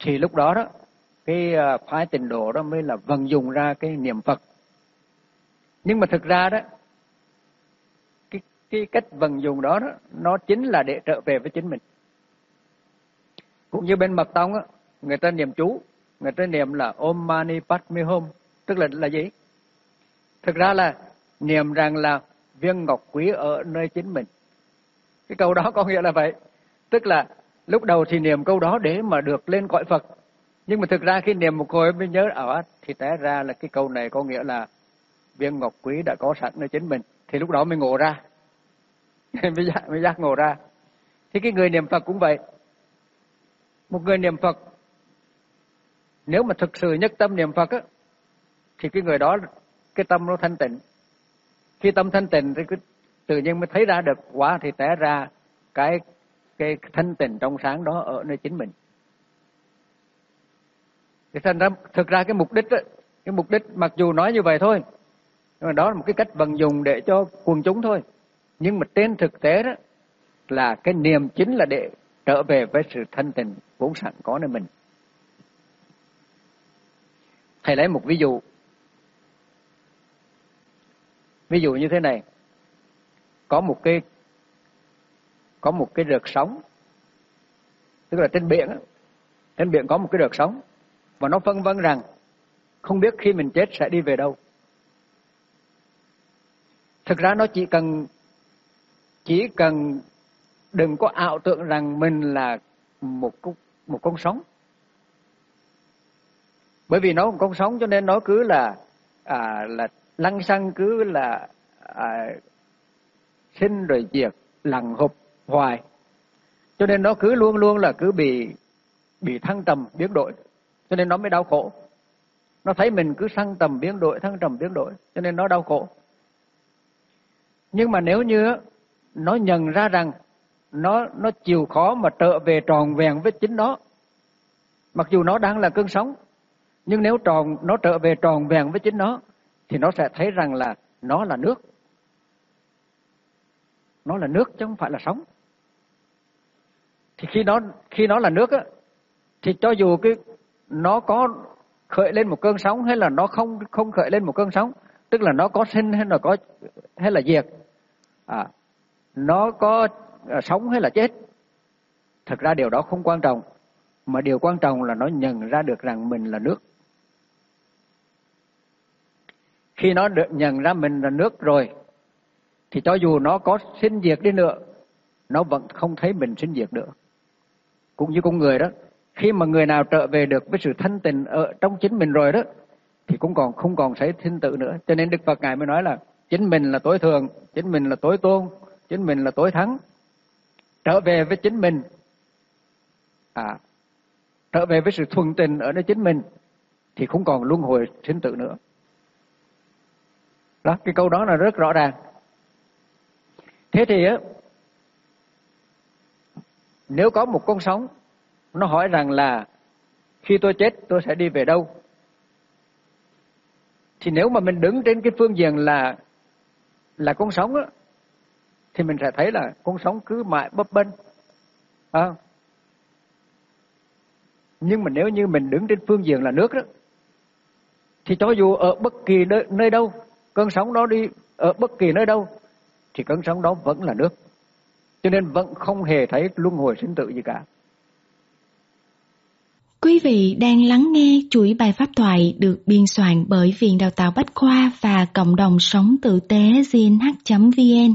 Thì lúc đó đó cái ờ, phái tịnh độ đó mới là vận dụng ra cái niệm Phật. Nhưng mà thực ra đó cái cái cách vận dụng đó, đó nó chính là để trở về với chính mình cũng như bên mật tông á người ta niệm chú người ta niệm là Om Mani Padme Hum tức là là gì? Thực ra là niệm rằng là viên ngọc quý ở nơi chính mình. Cái câu đó có nghĩa là vậy. Tức là lúc đầu thì niệm câu đó để mà được lên cõi Phật. Nhưng mà thực ra khi niệm một hồi mới nhớ ở thì té ra là cái câu này có nghĩa là viên ngọc quý đã có sẵn nơi chính mình. Thì lúc đó mới ngộ ra. Mới giác, mới giác ngộ ra. Thì cái người niệm Phật cũng vậy một người niệm Phật nếu mà thực sự nhất tâm niệm Phật á, thì cái người đó cái tâm nó thanh tịnh. Khi tâm thanh tịnh thì cứ tự nhiên mới thấy ra được quả thì té ra cái cái thanh tịnh trong sáng đó ở nơi chính mình. Thì thành ra thực ra cái mục đích đó, cái mục đích mặc dù nói như vậy thôi nhưng mà đó là một cái cách vận dụng để cho quần chúng thôi. Nhưng mà trên thực tế đó là cái niềm chính là để trở về với sự thanh tịnh vốn sẵn có nơi mình. Thầy lấy một ví dụ. Ví dụ như thế này. Có một cái, có một cái đợt sóng. Tức là trên biển trên biển có một cái đợt sóng. Và nó phân vân rằng không biết khi mình chết sẽ đi về đâu. Thực ra nó chỉ cần chỉ cần đừng có ảo tưởng rằng mình là một con, một con sóng. Bởi vì nó một con sóng cho nên nó cứ là à, là lăng xăng cứ là à, sinh rồi diệt lặng hụp hoài. Cho nên nó cứ luôn luôn là cứ bị bị thăng trầm biến đổi. Cho nên nó mới đau khổ. Nó thấy mình cứ thăng trầm biến đổi thăng trầm biến đổi cho nên nó đau khổ. Nhưng mà nếu như nó nhận ra rằng nó nó chịu khó mà trở về tròn vẹn với chính nó. Mặc dù nó đang là cơn sóng nhưng nếu tròn nó trở về tròn vẹn với chính nó thì nó sẽ thấy rằng là nó là nước. Nó là nước chứ không phải là sóng. Thì khi nó khi nó là nước á thì cho dù cái nó có khởi lên một cơn sóng hay là nó không không khởi lên một cơn sóng tức là nó có sinh hay là có hay là diệt à, nó có À, sống hay là chết. Thật ra điều đó không quan trọng, mà điều quan trọng là nó nhận ra được rằng mình là nước. Khi nó được nhận ra mình là nước rồi, thì cho dù nó có sinh diệt đi nữa, nó vẫn không thấy mình sinh diệt nữa cũng như con người đó, khi mà người nào trở về được với sự thanh tịnh ở trong chính mình rồi đó, thì cũng còn không còn thấy sinh tự nữa. Cho nên đức phật ngài mới nói là, chính mình là tối thường chính mình là tối tôn, chính mình là tối thắng trở về với chính mình. À trở về với sự thuần tình ở nơi chính mình, thì không còn luân hồi sinh tử nữa. Đó, cái câu đó là rất rõ ràng. Thế thì á, nếu có một con sóng, nó hỏi rằng là, khi tôi chết, tôi sẽ đi về đâu? Thì nếu mà mình đứng trên cái phương diện là là con sóng á thì mình sẽ thấy là con sóng cứ mãi bấp bênh. À. nhưng mà nếu như mình đứng trên phương diện là nước đó thì cho dù ở bất kỳ nơi, nơi đâu cơn sóng đó đi ở bất kỳ nơi đâu thì cơn sóng đó vẫn là nước. Cho nên vẫn không hề thấy luân hồi sinh tử gì cả. Quý vị đang lắng nghe chuỗi bài pháp thoại được biên soạn bởi Viện Đào tạo Bách Khoa và Cộng đồng Sống Tử tế gnh.vn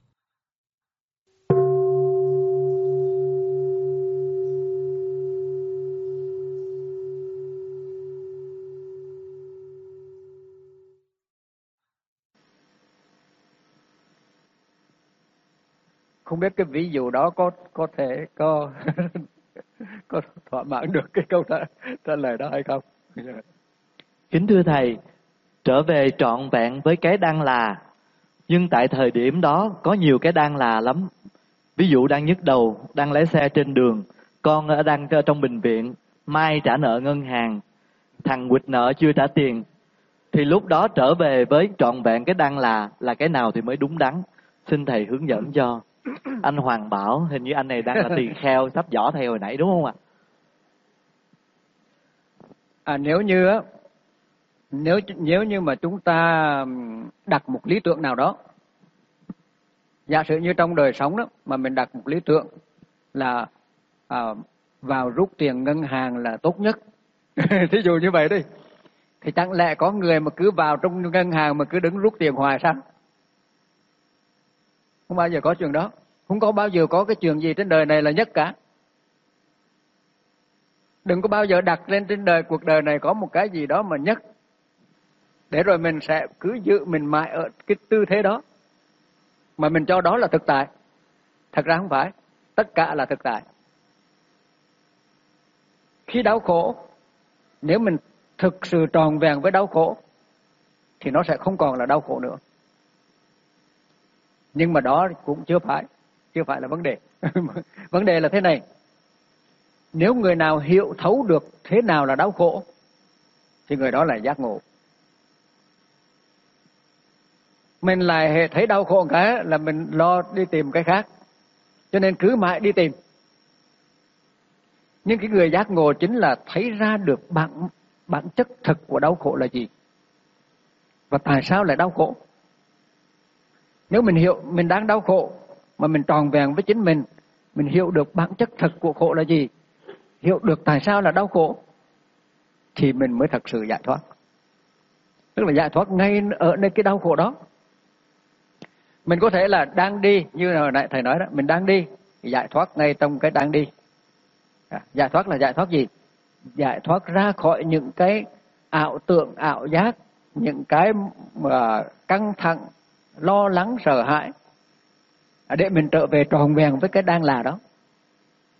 Không biết cái ví dụ đó có có thể có có thỏa mãn được cái câu trả, trả lời đó hay không? Kính thưa thầy trở về trọn vẹn với cái đang là. Nhưng tại thời điểm đó có nhiều cái đang là lắm. Ví dụ đang nhức đầu đang lái xe trên đường con đang trong bệnh viện mai trả nợ ngân hàng thằng quỵt nợ chưa trả tiền. Thì lúc đó trở về với trọn vẹn cái đang là là cái nào thì mới đúng đắn. Xin thầy hướng dẫn cho anh hoàng bảo hình như anh này đang là tiền kheo sắp võ thầy hồi nãy đúng không ạ? À nếu như á nếu nếu như mà chúng ta đặt một lý tưởng nào đó giả sử như trong đời sống đó mà mình đặt một lý tưởng là à, vào rút tiền ngân hàng là tốt nhất. Thí dụ như vậy đi. Thì chẳng lẽ có người mà cứ vào trong ngân hàng mà cứ đứng rút tiền hoài sao? Không bao giờ có chuyện đó không có bao giờ có cái chuyện gì trên đời này là nhất cả. Đừng có bao giờ đặt lên trên đời, cuộc đời này có một cái gì đó mà nhất. Để rồi mình sẽ cứ giữ mình mãi ở cái tư thế đó. Mà mình cho đó là thực tại. Thật ra không phải. Tất cả là thực tại. Khi đau khổ, nếu mình thực sự tròn vẹn với đau khổ, thì nó sẽ không còn là đau khổ nữa. Nhưng mà đó cũng chưa phải chưa phải là vấn đề. Vấn đề là thế này. Nếu người nào hiểu thấu được thế nào là đau khổ, thì người đó là giác ngộ. Mình lại thấy đau khổ cái là mình lo đi tìm cái khác. Cho nên cứ mãi đi tìm. Nhưng cái người giác ngộ chính là thấy ra được bản bản chất thực của đau khổ là gì. Và tại sao lại đau khổ? Nếu mình hiểu, mình đang đau khổ mà mình tròn vẹn với chính mình mình hiểu được bản chất thật của khổ là gì hiểu được tại sao là đau khổ thì mình mới thật sự giải thoát. Tức là giải thoát ngay ở nơi cái đau khổ đó. Mình có thể là đang đi như hồi nãy thầy nói đó mình đang đi giải thoát ngay trong cái đang đi. À, giải thoát là giải thoát gì? Giải thoát ra khỏi những cái ảo tượng ảo giác những cái mà căng thẳng lo lắng sợ hãi. À, để mình trở về tròn vẹn với cái đang là đó.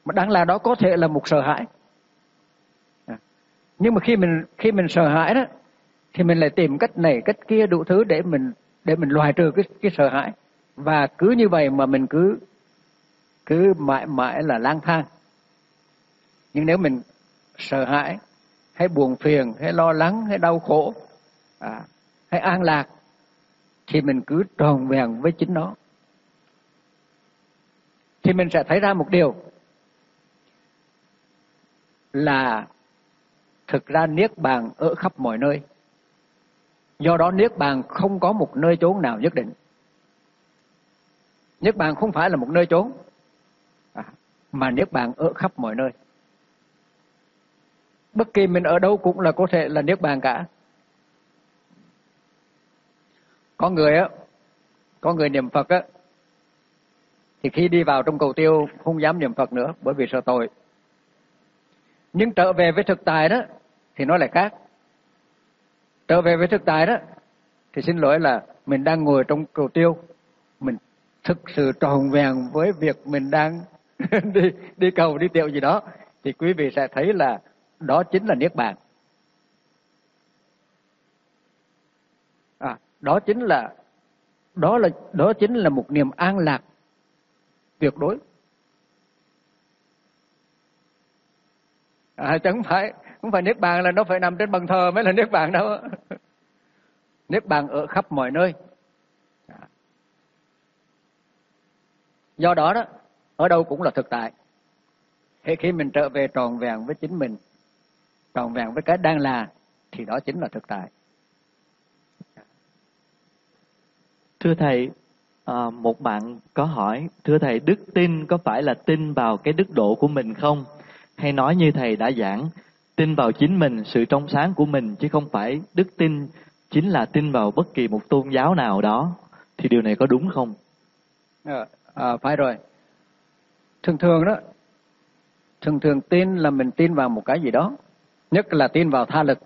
Mà đang là đó có thể là một sợ hãi. À, nhưng mà khi mình khi mình sợ hãi đó thì mình lại tìm cách này cách kia đủ thứ để mình để mình loại trừ cái cái sợ hãi. Và cứ như vậy mà mình cứ cứ mãi mãi là lang thang. Nhưng nếu mình sợ hãi hay buồn phiền hay lo lắng hay đau khổ à, hay an lạc thì mình cứ tròn vẹn với chính nó thì mình sẽ thấy ra một điều là thực ra niết bàn ở khắp mọi nơi. Do đó niết bàn không có một nơi chốn nào nhất định. Niết bàn không phải là một nơi chốn à, mà niết bàn ở khắp mọi nơi. Bất kỳ mình ở đâu cũng là có thể là niết bàn cả. Có người á có người niệm phật á thì khi đi vào trong cầu tiêu không dám niệm phật nữa bởi vì sợ tội. Nhưng trở về với thực tại đó thì nó lại khác. Trở về với thực tại đó thì xin lỗi là mình đang ngồi trong cầu tiêu. Mình thực sự tròn vẹn với việc mình đang đi đi cầu đi tiệu gì đó. Thì quý vị sẽ thấy là đó chính là niết bàn. À, đó chính là đó là đó chính là một niềm an lạc tuyệt đối. À, chẳng phải không phải niết bàn là nó phải nằm trên bàn thờ mới là niết bàn đâu. Niết bàn ở khắp mọi nơi. Do đó đó ở đâu cũng là thực tại. Thế khi mình trở về tròn vẹn với chính mình tròn vẹn với cái đang là thì đó chính là thực tại. Thưa thầy à, một bạn có hỏi thưa thầy đức tin có phải là tin vào cái đức độ của mình không? Hay nói như thầy đã giảng tin vào chính mình sự trong sáng của mình chứ không phải đức tin chính là tin vào bất kỳ một tôn giáo nào đó. Thì điều này có đúng không? À, à, phải rồi. Thường thường đó thường thường tin là mình tin vào một cái gì đó nhất là tin vào tha lực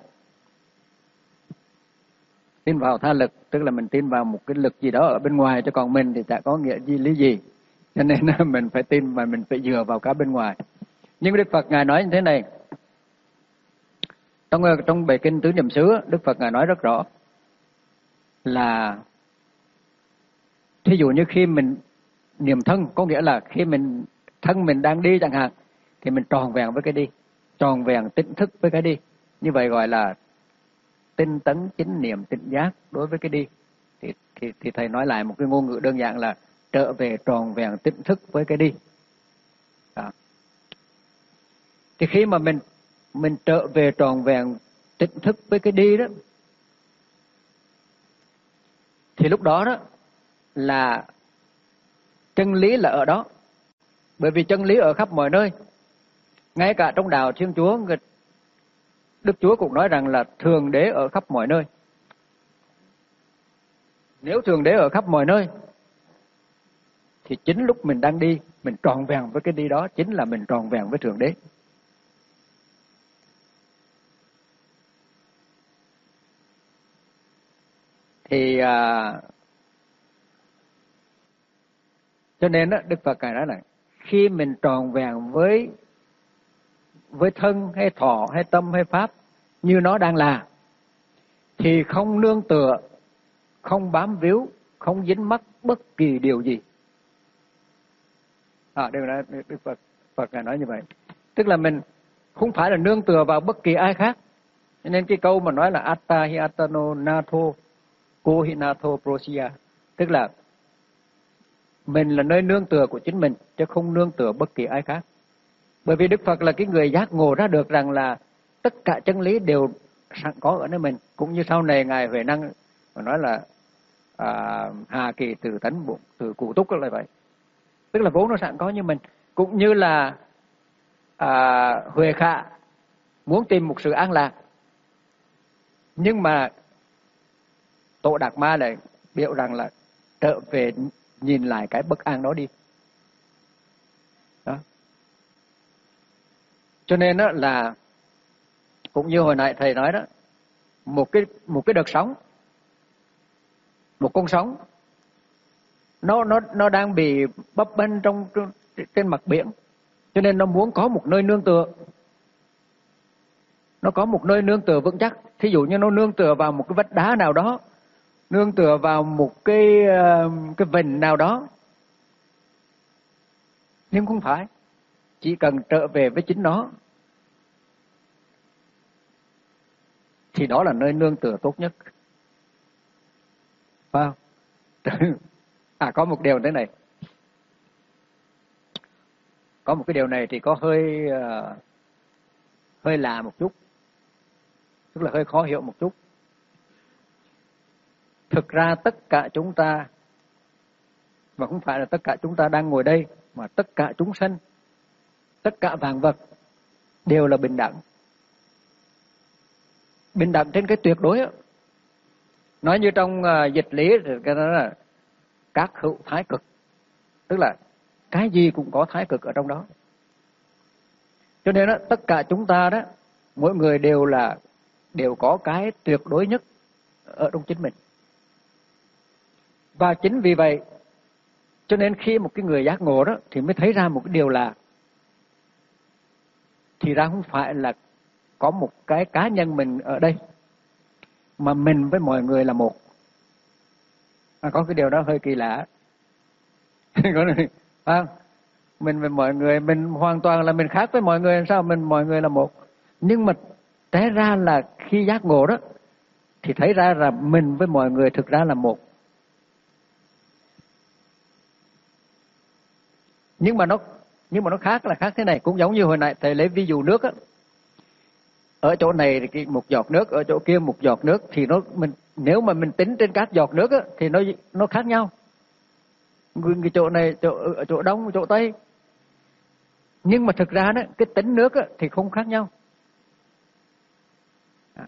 tin vào tha lực, tức là mình tin vào một cái lực gì đó ở bên ngoài cho còn mình thì chả có nghĩa gì, lý gì. Cho nên mình phải tin và mình phải dựa vào cái bên ngoài. Nhưng đức phật ngài nói như thế này. Trong trong bài kinh tứ niệm xứ, đức phật ngài nói rất rõ là thí dụ như khi mình niệm thân, có nghĩa là khi mình thân mình đang đi chẳng hạn, thì mình tròn vẹn với cái đi, tròn vẹn tỉnh thức với cái đi. Như vậy gọi là tinh tấn chính niệm tỉnh giác đối với cái đi. Thì, thì thì thầy nói lại một cái ngôn ngữ đơn giản là trở về tròn vẹn tỉnh thức với cái đi. Đó. thì khi mà mình mình trở về tròn vẹn tỉnh thức với cái đi đó thì lúc đó đó là chân lý là ở đó. Bởi vì chân lý ở khắp mọi nơi ngay cả trong đạo thiên chúa đức chúa cũng nói rằng là thường đế ở khắp mọi nơi. Nếu thường đế ở khắp mọi nơi thì chính lúc mình đang đi mình tròn vẹn với cái đi đó chính là mình tròn vẹn với thường đế. Thì à, cho nên đó, đức phật ngài nói là khi mình tròn vẹn với với thân hay thọ hay tâm hay pháp như nó đang là, thì không nương tựa, không bám víu, không dính mắc bất kỳ điều gì. À đây là đức phật phật ngài nói như vậy. Tức là mình không phải là nương tựa vào bất kỳ ai khác. Cho nên cái câu mà nói là atta hi atano natho ko hi prosia. Tức là mình là nơi nương tựa của chính mình, chứ không nương tựa bất kỳ ai khác bởi vì đức phật là cái người giác ngộ ra được rằng là tất cả chân lý đều sẵn có ở nơi mình. Cũng như sau này ngài huệ năng nói là à, hà kỳ từ tấn bụng từ cụ túc là vậy. Tức là vốn nó sẵn có như mình. Cũng như là à, huệ khả muốn tìm một sự an lạc. Nhưng mà tổ đạt ma lại biểu rằng là trở về nhìn lại cái bất an đó đi. Cho nên đó là cũng như hồi nãy thầy nói đó, một cái một cái đợt sóng, một con sóng, nó nó nó đang bị bấp bênh trong trên mặt biển. Cho nên nó muốn có một nơi nương tựa. Nó có một nơi nương tựa vững chắc. Thí dụ như nó nương tựa vào một cái vách đá nào đó, nương tựa vào một cái ờ, cái vịnh nào đó. Nhưng không phải chỉ cần trở về với chính nó thì đó là nơi nương tựa tốt nhất. Phải không? À có một điều thế này. Có một cái điều này thì có hơi uh, hơi lạ một chút tức là hơi khó hiểu một chút. Thực ra tất cả chúng ta mà không phải là tất cả chúng ta đang ngồi đây mà tất cả chúng sanh tất cả vạn vật đều là bình đẳng. Bình đẳng trên cái tuyệt đối nói như trong uh, dịch lý thì cái đó là các hữu thái cực. Tức là cái gì cũng có thái cực ở trong đó. Cho nên đó, tất cả chúng ta đó mỗi người đều là đều có cái tuyệt đối nhất ở trong chính mình. Và chính vì vậy cho nên khi một cái người giác ngộ đó thì mới thấy ra một cái điều là thì ra không phải là có một cái cá nhân mình ở đây mà mình với mọi người là một. À, có cái điều đó hơi kỳ lạ. Có này mình với mọi người mình hoàn toàn là mình khác với mọi người sao mình mọi người là một? Nhưng mà té ra là khi giác ngộ đó thì thấy ra là mình với mọi người thực ra là một. Nhưng mà nó nhưng mà nó khác là khác thế này cũng giống như hồi nãy thầy lấy ví dụ nước á. Ở chỗ này thì một giọt nước ở chỗ kia một giọt nước thì nó mình nếu mà mình tính trên các giọt nước á, thì nó nó khác nhau. Cái chỗ này chỗ ở chỗ đông chỗ tây. Nhưng mà thực ra đó cái tính nước á, thì không khác nhau. À,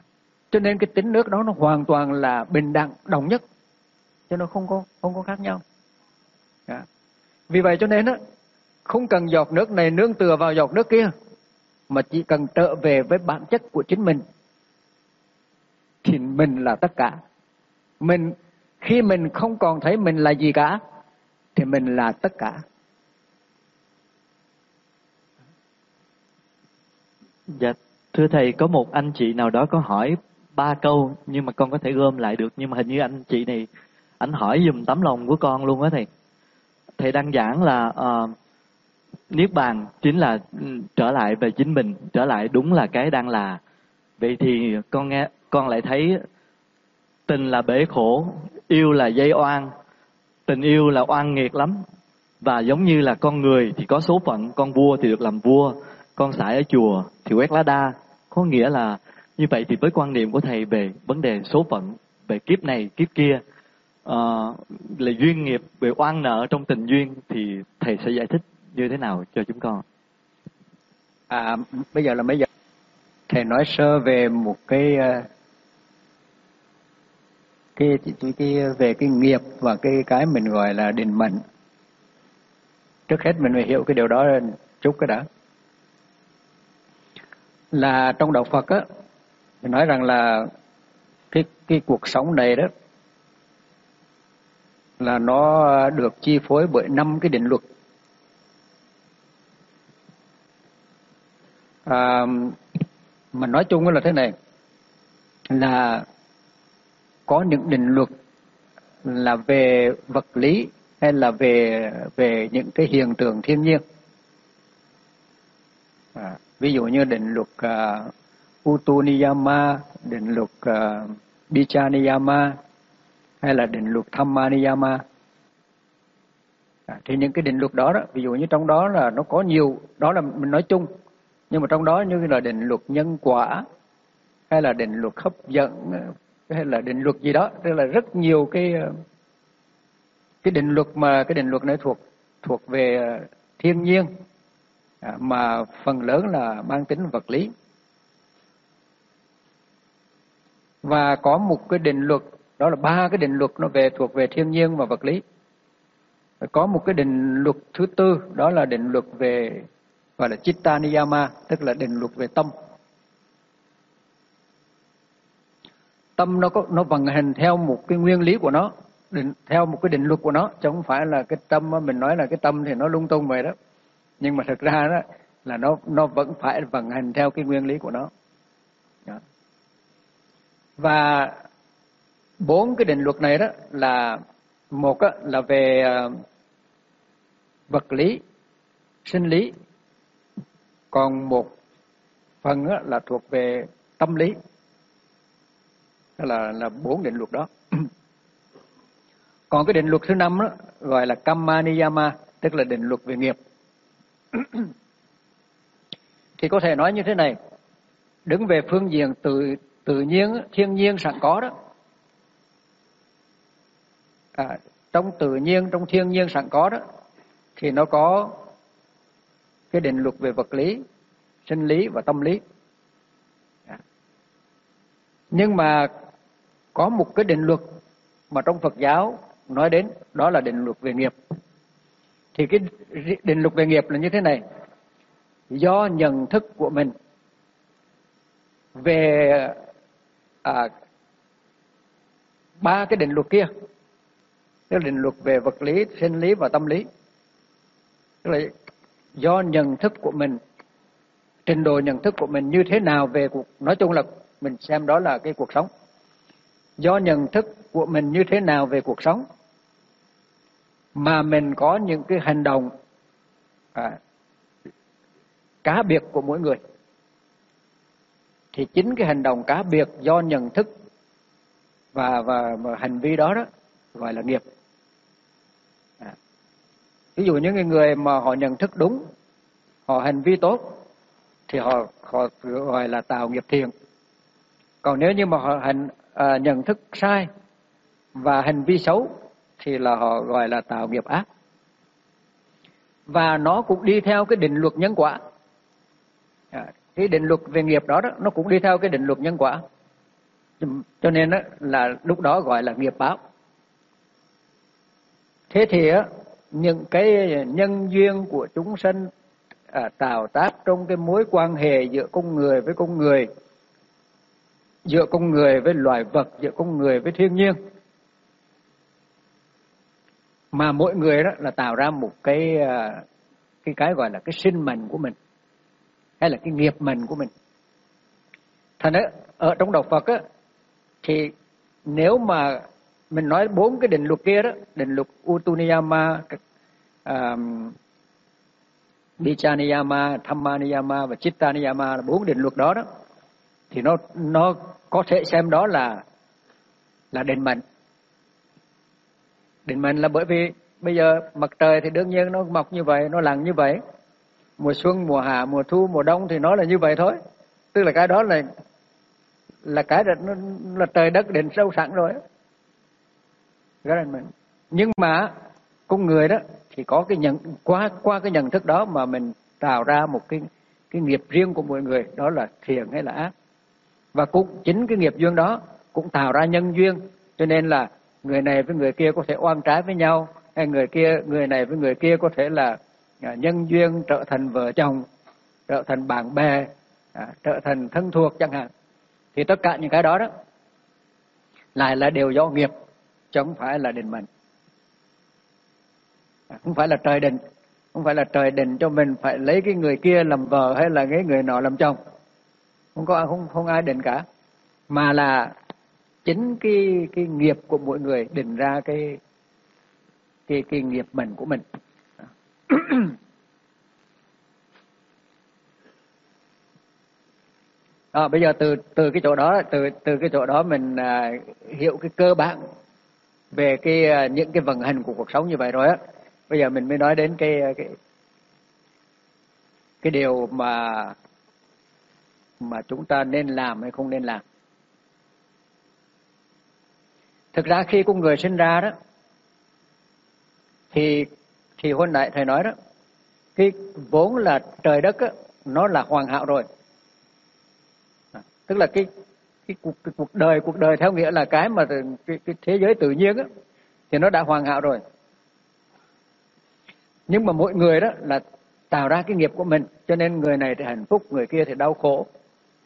cho nên cái tính nước đó nó hoàn toàn là bình đẳng đồng nhất. Cho nó không có không có khác nhau. À, vì vậy cho nên đó không cần giọt nước này nương tựa vào giọt nước kia mà chỉ cần trở về với bản chất của chính mình. Thì mình là tất cả. Mình khi mình không còn thấy mình là gì cả thì mình là tất cả. Dạ thưa thầy có một anh chị nào đó có hỏi ba câu nhưng mà con có thể gom lại được nhưng mà hình như anh chị này anh hỏi dùm tấm lòng của con luôn á thầy. Thầy đang giảng là uh, niết bàn chính là ừ, trở lại về chính mình trở lại đúng là cái đang là. Vậy thì con nghe con lại thấy tình là bể khổ yêu là dây oan tình yêu là oan nghiệt lắm. Và giống như là con người thì có số phận con vua thì được làm vua con sải ở chùa thì quét lá đa. Có nghĩa là như vậy thì với quan niệm của thầy về vấn đề số phận về kiếp này kiếp kia uh, là duyên nghiệp về oan nợ trong tình duyên thì thầy sẽ giải thích như thế nào cho chúng con? À bây giờ là bây giờ. Thầy nói sơ về một cái ờ, cái, cái, cái về cái nghiệp và cái cái mình gọi là định mệnh. Trước hết mình phải hiểu cái điều đó chút cái đã. Là trong đạo Phật á mình nói rằng là cái cái cuộc sống này đó là nó được chi phối bởi năm cái định luật. À, mà nói chung là thế này là có những định luật là về vật lý hay là về về những cái hiện tượng thiên nhiên à, ví dụ như định luật uh, Utuniyama, định luật uh, Bichaniyama hay là định luật Thammaniyama. À, thì những cái định luật đó, đó, ví dụ như trong đó là nó có nhiều, đó là mình nói chung, nhưng mà trong đó như là định luật nhân quả hay là định luật hấp dẫn hay là định luật gì đó, tức là rất nhiều cái cái định luật mà cái định luật này thuộc thuộc về à, thiên nhiên à, mà phần lớn là mang tính vật lý. Và có một cái định luật đó là ba cái định luật nó về thuộc về thiên nhiên và vật lý. Có một cái định luật thứ tư đó là định luật về gọi là chitta niyama tức là định luật về tâm. Tâm nó có, nó vận hành theo một cái nguyên lý của nó, định, theo một cái định luật của nó, chứ không phải là cái tâm mình nói là cái tâm thì nó lung tung vậy đó. Nhưng mà thực ra đó, là nó nó vẫn phải vận hành theo cái nguyên lý của nó. Đó. và bốn cái định luật này đó là, một là về ờ, vật lý, sinh lý còn một phần là thuộc về tâm lý. Đó là là bốn định luật đó. Còn cái định luật thứ năm đó, gọi là kamma niyama tức là định luật về nghiệp. Thì có thể nói như thế này đứng về phương diện tự tự nhiên thiên nhiên sẵn có đó. À, trong tự nhiên trong thiên nhiên sẵn có đó thì nó có cái định luật về vật lý sinh lý và tâm lý. Dạ. Nhưng mà có một cái định luật mà trong Phật giáo nói đến đó là định luật về nghiệp. Thì cái định luật về nghiệp là như thế này. Do nhận thức của mình về à, ba cái định luật kia. Tức là định luật về vật lý sinh lý và tâm lý. Tức là do nhận thức của mình trình độ nhận thức của mình như thế nào về cuộc nói chung là mình xem đó là cái cuộc sống do nhận thức của mình như thế nào về cuộc sống mà mình có những cái hành động à, cá biệt của mỗi người thì chính cái hành động cá biệt do nhận thức và và, và hành vi đó đó gọi là nghiệp ví dụ những người người mà họ nhận thức đúng họ hành vi tốt thì họ họ gọi là tạo nghiệp thiện. Còn nếu như mà họ hành à, nhận thức sai và hành vi xấu thì là họ gọi là tạo nghiệp ác. Và nó cũng đi theo cái định luật nhân quả. À, cái định luật về nghiệp đó, đó nó cũng đi theo cái định luật nhân quả. Cho nên đó, là lúc đó gọi là nghiệp báo. Thế thì á, những cái nhân duyên của chúng sinh à, tạo tác trong cái mối quan hệ giữa con người với con người giữa con người với loài vật giữa con người với thiên nhiên. Mà mỗi người đó là tạo ra một cái à, cái cái gọi là cái sinh mệnh của mình hay là cái nghiệp mệnh của mình. Thành đó ở trong đạo Phật á thì nếu mà mình nói bốn cái định luật kia đó định luật Utuniyama um, Dichaniyama, Thammaniyama và Chittaniyama là bốn định luật đó đó. Thì nó nó có thể xem đó là là định mệnh. Định mệnh là bởi vì bây giờ mặt trời thì đương nhiên nó mọc như vậy nó lặn như vậy. Mùa xuân mùa hạ mùa thu mùa đông thì nó là như vậy thôi. Tức là cái đó là là cái là, nó, là trời đất định sâu sẵn rồi rất là mình nhưng mà con người đó thì có cái nhận, qua qua cái nhận thức đó mà mình tạo ra một cái cái nghiệp riêng của mỗi người, đó là thiện hay là ác. Và cũng chính cái nghiệp duyên đó cũng tạo ra nhân duyên. Cho nên là người này với người kia có thể oan trái với nhau, hay người kia, người này với người kia có thể là à, nhân duyên trở thành vợ chồng, trở thành bạn bè à, trở thành thân thuộc chẳng hạn. Thì tất cả những cái đó đó lại là đều do nghiệp chứ không phải là định mệnh. À, không phải là trời định không phải là trời định cho mình phải lấy cái người kia làm vợ hay là cái người nọ làm chồng. Không có không không ai định cả. Mà là chính cái cái nghiệp của mỗi người định ra cái cái cái nghiệp mệnh của mình. À, bây giờ từ từ cái chỗ đó từ từ cái chỗ đó mình à, hiểu cái cơ bản về cái ờ, những cái vận hành của cuộc sống như vậy rồi á. Bây giờ mình mới nói đến cái ờ, cái cái điều mà mà chúng ta nên làm hay không nên làm. Thực ra khi con người sinh ra đó thì thì hôm nay thầy nói đó cái vốn là trời đất đó, nó là hoàn hảo rồi. À, tức là cái cái cuộc cái cuộc đời cuộc đời theo nghĩa là cái mà cái, cái thế giới tự nhiên á thì nó đã hoàn hảo rồi. Nhưng mà mỗi người đó là tạo ra cái nghiệp của mình cho nên người này thì hạnh phúc người kia thì đau khổ.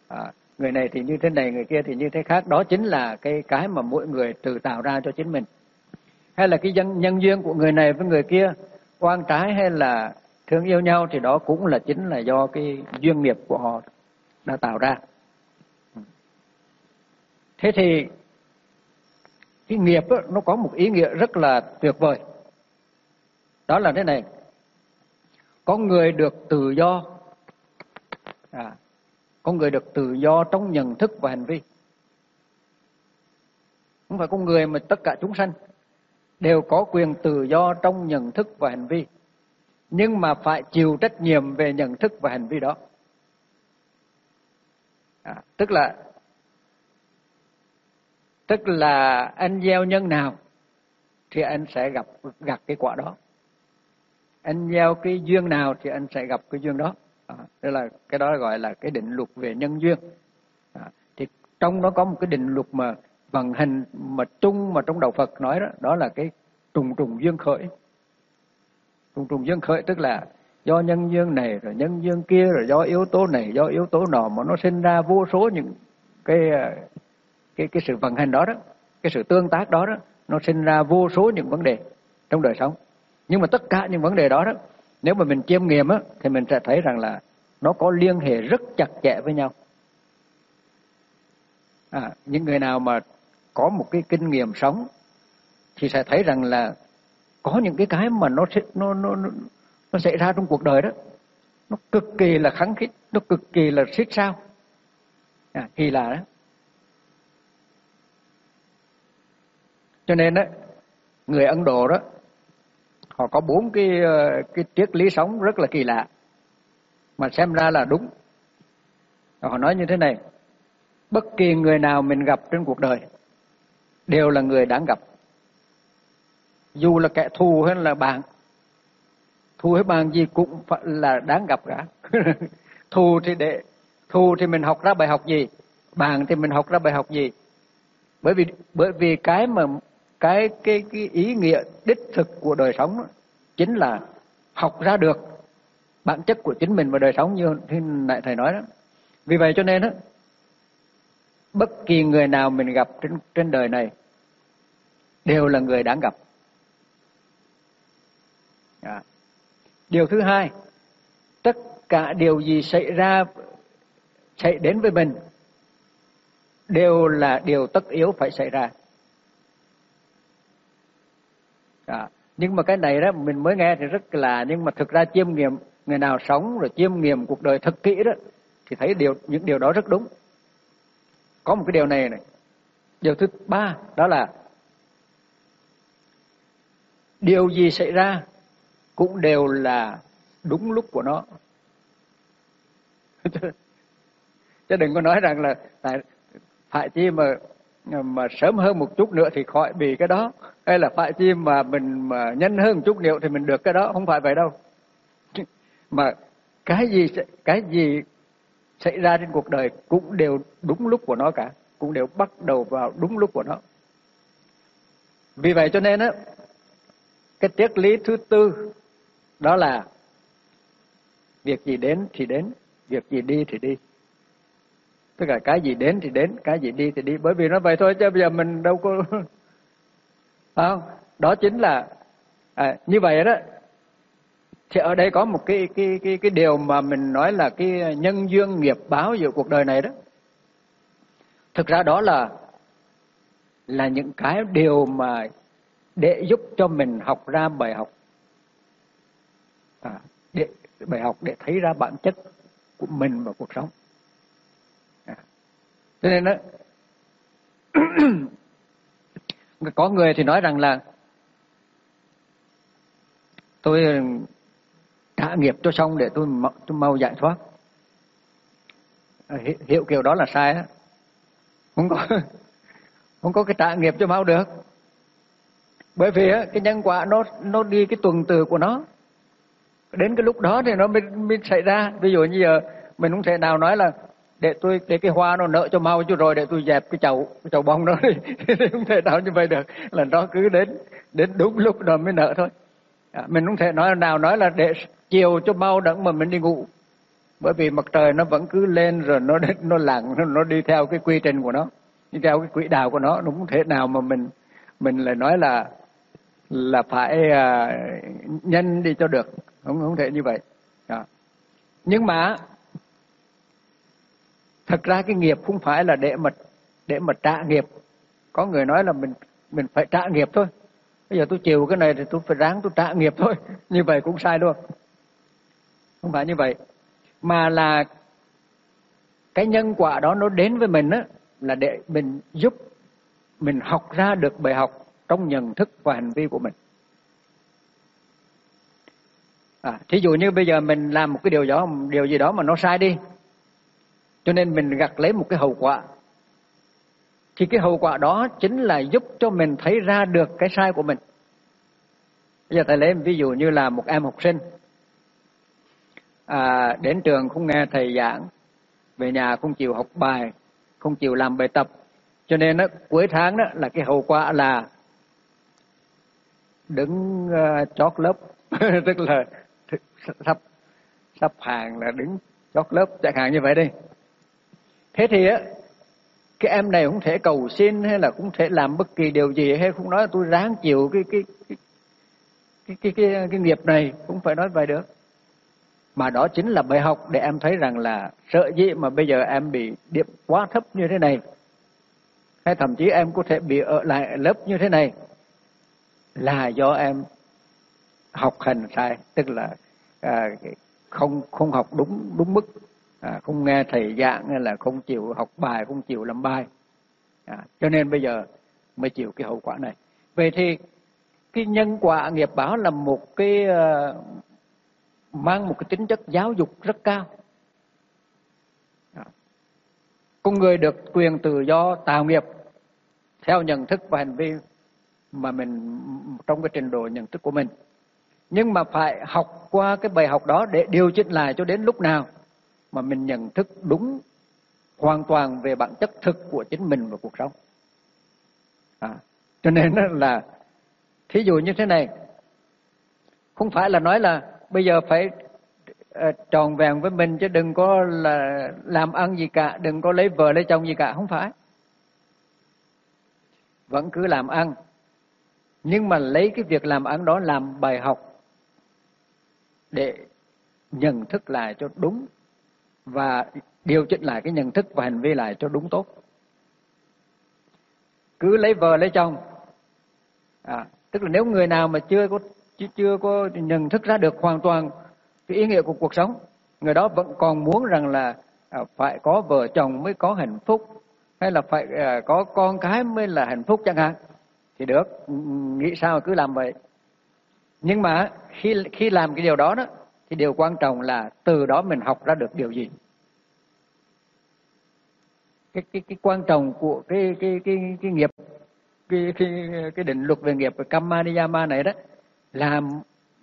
À, người này thì như thế này người kia thì như thế khác. Đó chính là cái cái mà mỗi người tự tạo ra cho chính mình. Hay là cái nhân, nhân duyên của người này với người kia quan trái hay là thương yêu nhau thì đó cũng là chính là do cái duyên nghiệp của họ đã tạo ra thế thì cái nghiệp đó, nó có một ý nghĩa rất là tuyệt vời. Đó là thế này. Có người được tự do. À, có người được tự do trong nhận thức và hành vi. Không phải con người mà tất cả chúng sanh đều có quyền tự do trong nhận thức và hành vi. Nhưng mà phải chịu trách nhiệm về nhận thức và hành vi đó. À, tức là tức là anh gieo nhân nào thì anh sẽ gặp gặp cái quả đó. Anh gieo cái duyên nào thì anh sẽ gặp cái duyên đó. À, tức là cái đó gọi là cái định luật về nhân duyên. À, thì trong đó có một cái định luật mà vận hành mà chung mà trong đạo Phật nói đó đó là cái trùng trùng duyên khởi. Trùng trùng duyên khởi tức là do nhân duyên này rồi nhân duyên kia rồi do yếu tố này do yếu tố nọ mà nó sinh ra vô số những cái cái cái sự vận hành đó đó cái sự tương tác đó đó nó sinh ra vô số những vấn đề trong đời sống. Nhưng mà tất cả những vấn đề đó đó nếu mà mình chiêm nghiệm á thì mình sẽ thấy rằng là nó có liên hệ rất chặt chẽ với nhau. À, những người nào mà có một cái kinh nghiệm sống thì sẽ thấy rằng là có những cái cái mà nó nó nó nó, nó xảy ra trong cuộc đời đó nó cực kỳ là kháng khích nó cực kỳ là xích sao. À, kỳ lạ đó. Cho nên đó người Ấn Độ đó, họ có bốn cái ờ, cái triết lý sống rất là kỳ lạ. Mà xem ra là đúng. Họ nói như thế này, bất kỳ người nào mình gặp trên cuộc đời đều là người đáng gặp. Dù là kẻ thù hay là bạn, thù hay bạn gì cũng phải là đáng gặp cả. Thù thì để, thù thì mình học ra bài học gì, bạn thì mình học ra bài học gì? Bởi vì bởi vì cái mà cái cái cái ý nghĩa đích thực của đời sống đó, chính là học ra được bản chất của chính mình và đời sống như nãy thầy nói đó. Vì vậy cho nên đó bất kỳ người nào mình gặp trên trên đời này đều là người đáng gặp. À. điều thứ hai tất cả điều gì xảy ra xảy đến với mình đều là điều tất yếu phải xảy ra. Đó. nhưng mà cái này đó, mình mới nghe thì rất là, nhưng mà thực ra chiêm nghiệm, người nào sống rồi chiêm nghiệm cuộc đời thật kỹ đó, thì thấy điều, những điều đó rất đúng. Có một cái điều này này. Điều thứ ba, đó là điều gì xảy ra cũng đều là đúng lúc của nó. Chứ đừng có nói rằng là tại, phải chi mà mà sớm hơn một chút nữa thì khỏi bị cái đó. Hay là phải chi mà mình, mà nhanh hơn một chút nữa thì mình được cái đó, không phải vậy đâu. Mà cái gì cái gì xảy ra trên cuộc đời cũng đều đúng lúc của nó cả. Cũng đều bắt đầu vào đúng lúc của nó. Vì vậy cho nên á, cái triết lý thứ tư đó là việc gì đến thì đến, việc gì đi thì đi tức là cái gì đến thì đến cái gì đi thì đi. Bởi vì nó vậy thôi chứ bây giờ mình đâu có không? Đó chính là à, như vậy đó. Thì ở đây có một cái cái cái cái điều mà mình nói là cái nhân duyên nghiệp báo giữa cuộc đời này đó. Thực ra đó là là những cái điều mà để giúp cho mình học ra bài học. À, để bài học để thấy ra bản chất của mình và cuộc sống cho nên đó có người thì nói rằng là tôi ờ, trả nghiệp cho xong để tôi mau, tôi mau giải thoát. À, hiệu hiệu kiểu đó là sai á. Không có không có cái trả nghiệp cho mau được. Bởi vì á, cái nhân quả nó nó đi cái tuần từ của nó. Đến cái lúc đó thì nó mới, mới xảy ra. Ví dụ như giờ mình không thể nào nói là để tôi để cái hoa nó nở cho mau chứ rồi để tôi dẹp cái chậu cái chậu bông đó đi. Không thể nào như vậy được. Là nó cứ đến đến đúng lúc rồi mới nở thôi. À, mình không thể nói nào nói là để chiều cho mau đặng mà mình đi ngủ. Bởi vì mặt trời nó vẫn cứ lên rồi nó nó lặn nó, nó đi theo cái quy trình của nó đi theo cái quỹ đạo của nó. Nó không thể nào mà mình mình lại nói là là phải à, nhanh đi cho được. Không không thể như vậy. À. nhưng mà thật ra cái nghiệp không phải là để mà để mà trả nghiệp. Có người nói là mình mình phải trả nghiệp thôi. Bây giờ tôi chịu cái này thì tôi phải ráng tôi trả nghiệp thôi. Như vậy cũng sai luôn. Không phải như vậy. Mà là cái nhân quả đó nó đến với mình á là để mình giúp mình học ra được bài học trong nhận thức và hành vi của mình. À, thí dụ như bây giờ mình làm một cái điều đó điều gì đó mà nó sai đi cho nên mình gặt lấy một cái hậu quả. Thì cái hậu quả đó chính là giúp cho mình thấy ra được cái sai của mình. Bây giờ thầy lấy ví dụ như là một em học sinh. À, đến trường không nghe thầy giảng về nhà không chịu học bài không chịu làm bài tập. Cho nên đó, cuối tháng đó là cái hậu quả là đứng uh, chót lớp tức là sắp sắp hàng là đứng chót lớp chẳng hạn như vậy đi thế thì á cái em này cũng thể cầu xin hay là cũng thể làm bất kỳ điều gì hay không nói tôi ráng chịu cái cái cái cái cái, cái, cái nghiệp này cũng phải nói vậy được. Mà đó chính là bài học để em thấy rằng là sợ gì mà bây giờ em bị điểm quá thấp như thế này. Hay thậm chí em có thể bị ở lại lớp như thế này là do em học hành sai tức là à, không không học đúng đúng mức à, không nghe thầy giảng hay là không chịu học bài không chịu làm bài. À, cho nên bây giờ mới chịu cái hậu quả này. Vậy thì cái nhân quả nghiệp báo là một cái uh, mang một cái tính chất giáo dục rất cao. À. con người được quyền tự do tạo nghiệp theo nhận thức và hành vi mà mình trong cái trình độ nhận thức của mình. Nhưng mà phải học qua cái bài học đó để điều chỉnh lại cho đến lúc nào? Mà mình nhận thức đúng hoàn toàn về bản chất thực của chính mình và cuộc sống. À, cho nên là thí dụ như thế này không phải là nói là bây giờ phải ờ, tròn vẹn với mình chứ đừng có là làm ăn gì cả đừng có lấy vợ lấy chồng gì cả không phải. Vẫn cứ làm ăn nhưng mà lấy cái việc làm ăn đó làm bài học để nhận thức lại cho đúng và điều chỉnh lại cái nhận thức và hành vi lại cho đúng tốt. Cứ lấy vợ lấy chồng. À, tức là nếu người nào mà chưa có chưa có nhận thức ra được hoàn toàn cái ý nghĩa của cuộc sống người đó vẫn còn muốn rằng là à, phải có vợ chồng mới có hạnh phúc hay là phải à, có con cái mới là hạnh phúc chẳng hạn thì được. Nghĩ sao cứ làm vậy. Nhưng mà khi khi làm cái điều đó đó thì điều quan trọng là từ đó mình học ra được điều gì. Cái cái cái quan trọng của cái cái cái cái nghiệp cái cái cái định luật về nghiệp kamma niyama này đó là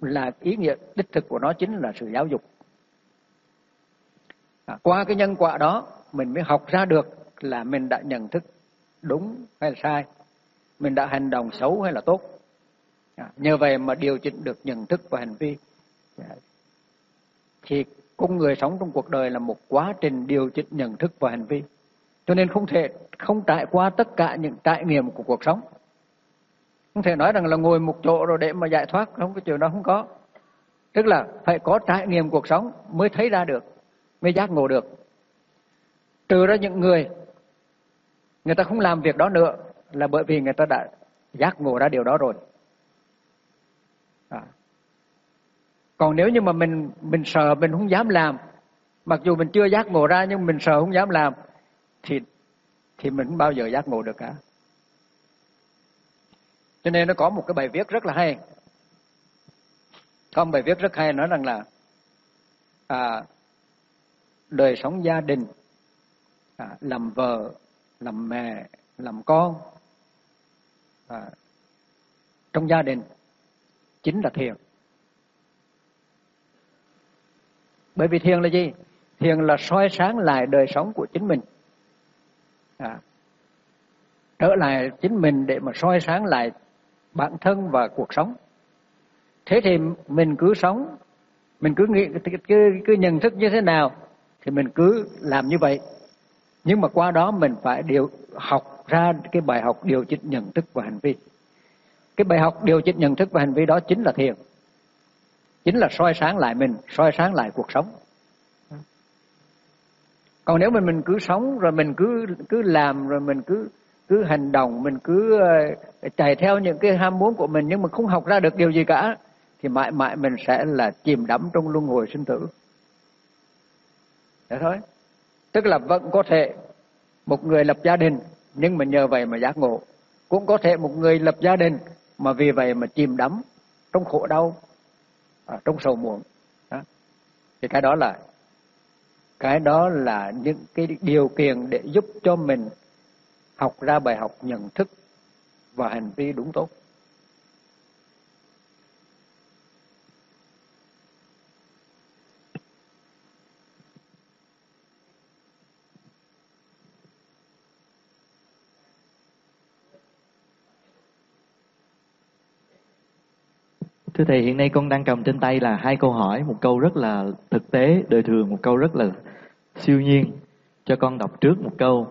là ý nghĩa đích thực của nó chính là sự giáo dục. À, qua cái nhân quả đó mình mới học ra được là mình đã nhận thức đúng hay là sai mình đã hành động xấu hay là tốt. À, nhờ vậy mà điều chỉnh được nhận thức và hành vi. À, thì con người sống trong cuộc đời là một quá trình điều chỉnh nhận thức và hành vi. Cho nên không thể không trải qua tất cả những trải nghiệm của cuộc sống. Không thể nói rằng là ngồi một chỗ rồi để mà giải thoát, không, cái chuyện đó không có. Tức là phải có trải nghiệm cuộc sống mới thấy ra được, mới giác ngộ được. Trừ ra những người người ta không làm việc đó nữa là bởi vì người ta đã giác ngộ ra điều đó rồi. À còn nếu như mà mình mình sợ mình không dám làm mặc dù mình chưa giác ngộ ra nhưng mình sợ không dám làm thì thì mình không bao giờ giác ngộ được cả. Cho nên nó có một cái bài viết rất là hay. Có một bài viết rất hay nói rằng là à, đời sống gia đình à, làm vợ làm mẹ làm con à, trong gia đình chính là thiền bởi vì thiền là gì? Thiền là soi sáng lại đời sống của chính mình. À, trở lại chính mình để mà soi sáng lại bản thân và cuộc sống. Thế thì mình cứ sống mình cứ nghĩ cứ, cứ nhận thức như thế nào thì mình cứ làm như vậy. Nhưng mà qua đó mình phải điều học ra cái bài học điều chỉnh nhận thức và hành vi. Cái bài học điều chỉnh nhận thức và hành vi đó chính là thiền chính là soi sáng lại mình, soi sáng lại cuộc sống. Còn nếu mà mình cứ sống, rồi mình cứ cứ làm, rồi mình cứ cứ hành động, mình cứ ờ, chạy theo những cái ham muốn của mình nhưng mà không học ra được điều gì cả, thì mãi mãi mình sẽ là chìm đắm trong luân hồi sinh tử. Thế thôi. Tức là vẫn có thể một người lập gia đình, nhưng mà nhờ vậy mà giác ngộ. Cũng có thể một người lập gia đình, mà vì vậy mà chìm đắm trong khổ đau à, trong sầu muộn đó. thì cái đó là cái đó là những cái điều kiện để giúp cho mình học ra bài học nhận thức và hành vi đúng tốt Thưa Thầy, hiện nay con đang cầm trên tay là hai câu hỏi, một câu rất là thực tế, đời thường, một câu rất là siêu nhiên. Cho con đọc trước một câu.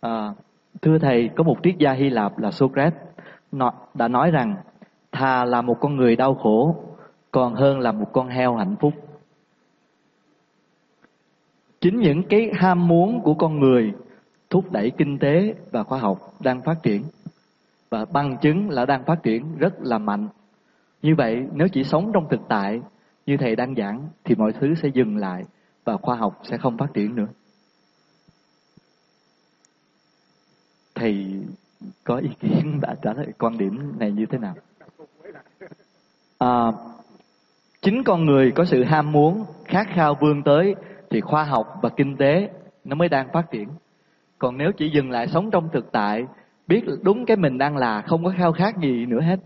À, thưa Thầy, có một triết gia Hy Lạp là Socrates đã nói rằng thà là một con người đau khổ còn hơn là một con heo hạnh phúc. Chính những cái ham muốn của con người thúc đẩy kinh tế và khoa học đang phát triển và bằng chứng là đang phát triển rất là mạnh như vậy, nếu chỉ sống trong thực tại như thầy đang giảng thì mọi thứ sẽ dừng lại và khoa học sẽ không phát triển nữa. Thầy có ý kiến đã trả lời quan điểm này như thế nào? À, chính con người có sự ham muốn, khát khao vươn tới thì khoa học và kinh tế nó mới đang phát triển. Còn nếu chỉ dừng lại sống trong thực tại, biết đúng cái mình đang là, không có khao khát gì nữa hết,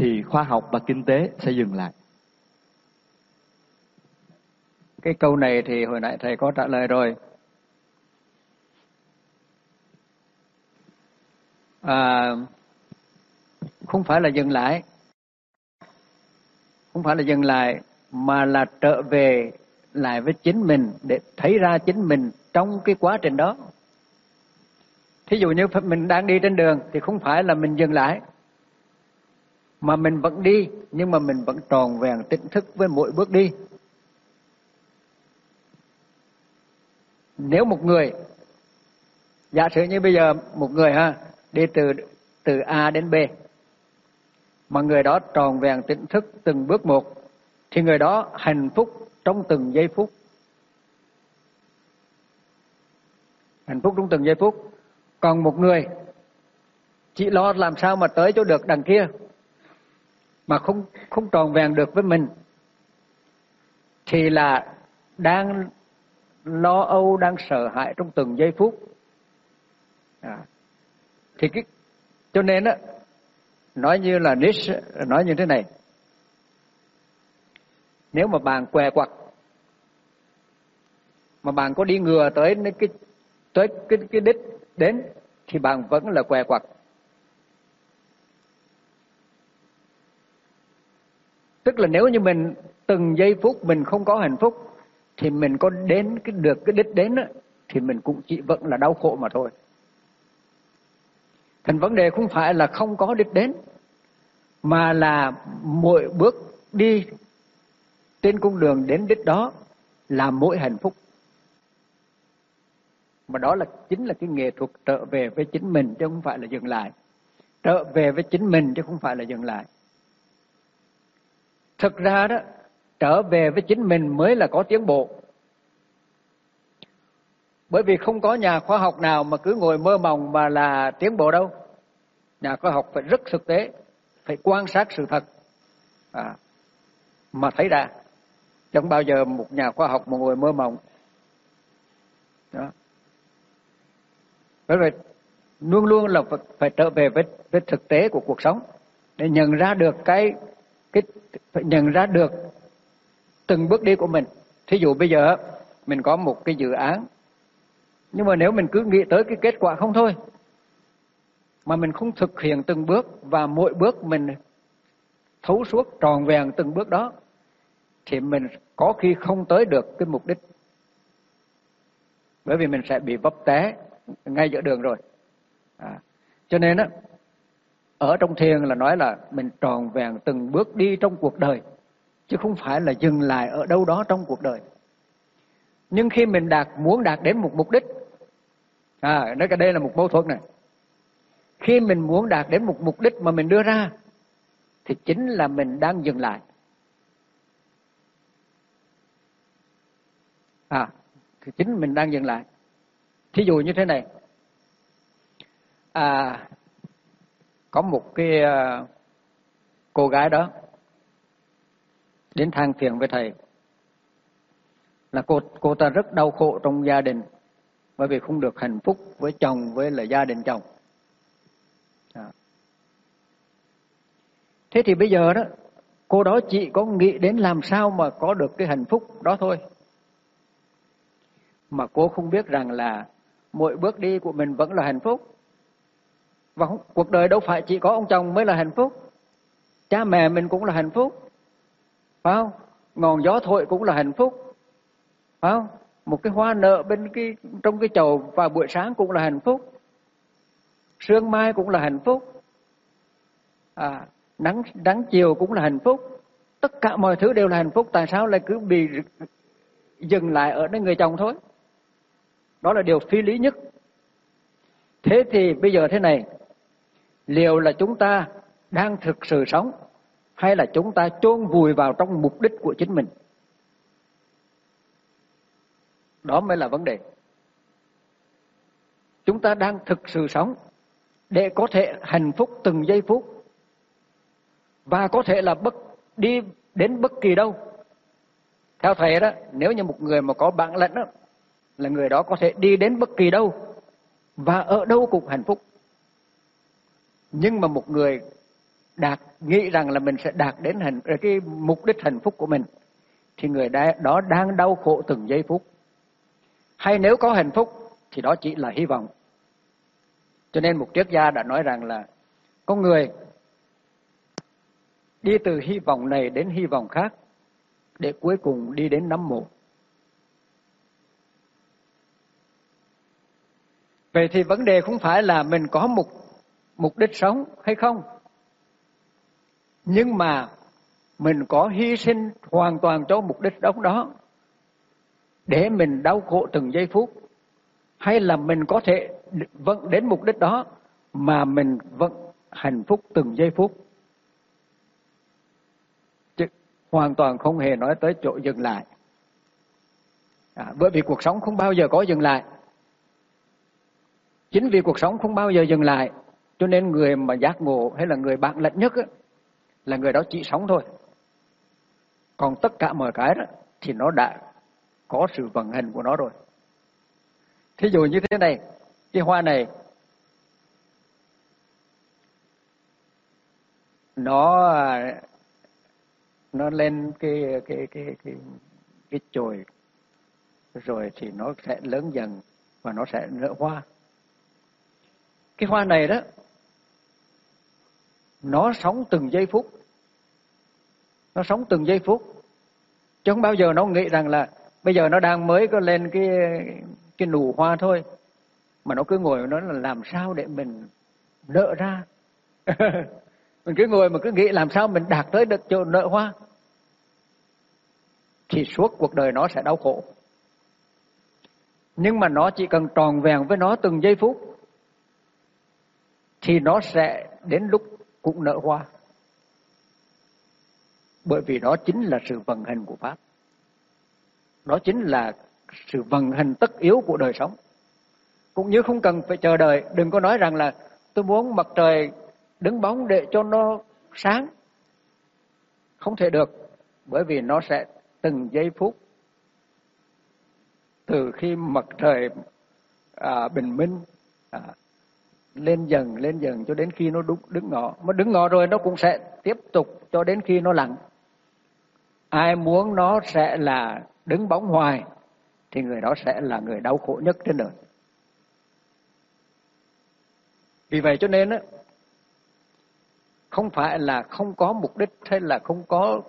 thì khoa học và kinh tế sẽ dừng lại. Cái câu này thì hồi nãy thầy có trả lời rồi. À, không phải là dừng lại, không phải là dừng lại, mà là trở về lại với chính mình để thấy ra chính mình trong cái quá trình đó. Thí dụ như mình đang đi trên đường thì không phải là mình dừng lại, mà mình vẫn đi, nhưng mà mình vẫn tròn vẹn tỉnh thức với mỗi bước đi. Nếu một người, giả sử như bây giờ một người ha, đi từ từ A đến B, mà người đó tròn vẹn tỉnh thức từng bước một, thì người đó hạnh phúc trong từng giây phút. Hạnh phúc trong từng giây phút. Còn một người, chỉ lo làm sao mà tới chỗ được đằng kia mà không không tròn vẹn được với mình, thì là đang lo âu, đang sợ hãi trong từng giây phút à. thì cái, cho nên á, nói như là Nietzsche, nói như thế này nếu mà bạn què quặt, mà bạn có đi ngừa tới cái tới cái cái đích đến, thì bạn vẫn là què quặt tức là nếu như mình từng giây phút mình không có hạnh phúc thì mình có đến cái được cái đích đến đó, thì mình cũng chỉ vẫn là đau khổ mà thôi. Thành vấn đề không phải là không có đích đến mà là mỗi bước đi trên cung đường đến đích đó là mỗi hạnh phúc. Mà đó là chính là cái nghệ thuật trở về với chính mình chứ không phải là dừng lại. Trở về với chính mình chứ không phải là dừng lại thực ra đó trở về với chính mình mới là có tiến bộ. Bởi vì không có nhà khoa học nào mà cứ ngồi mơ mộng mà là tiến bộ đâu. Nhà khoa học phải rất thực tế phải quan sát sự thật à, mà thấy ra. Chẳng bao giờ một nhà khoa học mà ngồi mơ mộng. Đó. Bởi vậy luôn luôn là phải trở về với, với thực tế của cuộc sống để nhận ra được cái cái phải nhận ra được từng bước đi của mình. Thí dụ bây giờ mình có một cái dự án nhưng mà nếu mình cứ nghĩ tới cái kết quả không thôi mà mình không thực hiện từng bước và mỗi bước mình thấu suốt tròn vẹn từng bước đó thì mình có khi không tới được cái mục đích. Bởi vì mình sẽ bị vấp té ngay giữa đường rồi. À, cho nên á ở trong thiền là nói là mình tròn vẹn từng bước đi trong cuộc đời, chứ không phải là dừng lại ở đâu đó trong cuộc đời. Nhưng khi mình đạt, muốn đạt đến một mục đích à nói cái đây là một mâu thuẫn này. Khi mình muốn đạt đến một mục đích mà mình đưa ra, thì chính là mình đang dừng lại. À thì chính mình đang dừng lại. Thí dụ như thế này. À có một cái ờ, cô gái đó đến than phiền với thầy là cô cô ta rất đau khổ trong gia đình, bởi vì không được hạnh phúc với chồng, với là gia đình chồng. À. thế thì bây giờ đó, cô đó chỉ có nghĩ đến làm sao mà có được cái hạnh phúc đó thôi. Mà cô không biết rằng là mỗi bước đi của mình vẫn là hạnh phúc và cuộc đời đâu phải chỉ có ông chồng mới là hạnh phúc. Cha mẹ mình cũng là hạnh phúc. Phải không? Ngọn gió thổi cũng là hạnh phúc. Phải không? Một cái hoa nở bên cái trong cái chầu vào buổi sáng cũng là hạnh phúc. Sương mai cũng là hạnh phúc. À, nắng nắng chiều cũng là hạnh phúc. Tất cả mọi thứ đều là hạnh phúc. Tại sao lại cứ bị dừng lại ở nơi người chồng thôi? Đó là điều phi lý nhất. Thế thì bây giờ thế này liệu là chúng ta đang thực sự sống, hay là chúng ta chôn vùi vào trong mục đích của chính mình? Đó mới là vấn đề. Chúng ta đang thực sự sống để có thể hạnh phúc từng giây phút, và có thể là bất đi đến bất kỳ đâu. Theo thầy đó, nếu như một người mà có bản lĩnh đó, là người đó có thể đi đến bất kỳ đâu, và ở đâu cũng hạnh phúc nhưng mà một người đạt, nghĩ rằng là mình sẽ đạt đến hạnh ờ, cái mục đích hạnh phúc của mình, thì người đó đang đau khổ từng giây phút. Hay nếu có hạnh phúc, thì đó chỉ là hy vọng. Cho nên một triết gia đã nói rằng là, có người đi từ hy vọng này đến hy vọng khác, để cuối cùng đi đến nắm mộ vậy thì vấn đề không phải là mình có một mục đích sống hay không. Nhưng mà mình có hy sinh hoàn toàn cho mục đích đóng đó để mình đau khổ từng giây phút hay là mình có thể vẫn đến mục đích đó mà mình vẫn hạnh phúc từng giây phút. Chứ hoàn toàn không hề nói tới chỗ dừng lại. À, bởi vì cuộc sống không bao giờ có dừng lại. Chính vì cuộc sống không bao giờ dừng lại cho nên người mà giác ngộ hay là người bạn lẫn nhất á, là người đó chỉ sống thôi. Còn tất cả mọi cái đó thì nó đã có sự vận hành của nó rồi. Thí dụ như thế này cái hoa này nó nó lên cái cái cái cái cái chồi rồi thì nó sẽ lớn dần và nó sẽ nở hoa. Cái hoa này đó nó sống từng giây phút. Nó sống từng giây phút. Chứ không bao giờ nó nghĩ rằng là bây giờ nó đang mới có lên cái cái nụ hoa thôi. Mà nó cứ ngồi nó là làm sao để mình nợ ra? Mình cứ ngồi mà cứ nghĩ làm sao mình đạt tới được chỗ nợ hoa? Thì suốt cuộc đời nó sẽ đau khổ. Nhưng mà nó chỉ cần tròn vẹn với nó từng giây phút, thì nó sẽ đến lúc cũng nở hoa. Bởi vì đó chính là sự vận hành của pháp. Đó chính là sự vận hành tất yếu của đời sống. Cũng như không cần phải chờ đợi đừng có nói rằng là tôi muốn mặt trời đứng bóng để cho nó sáng. Không thể được bởi vì nó sẽ từng giây phút từ khi mặt trời à, bình minh à, lên dần lên dần cho đến khi nó đúng, đứng ngọ mà đứng ngọ rồi nó cũng sẽ tiếp tục cho đến khi nó lặng ai muốn nó sẽ là đứng bóng hoài, thì người đó sẽ là người đau khổ nhất trên đời. Vì vậy cho nên á, không phải là không có mục đích hay là không có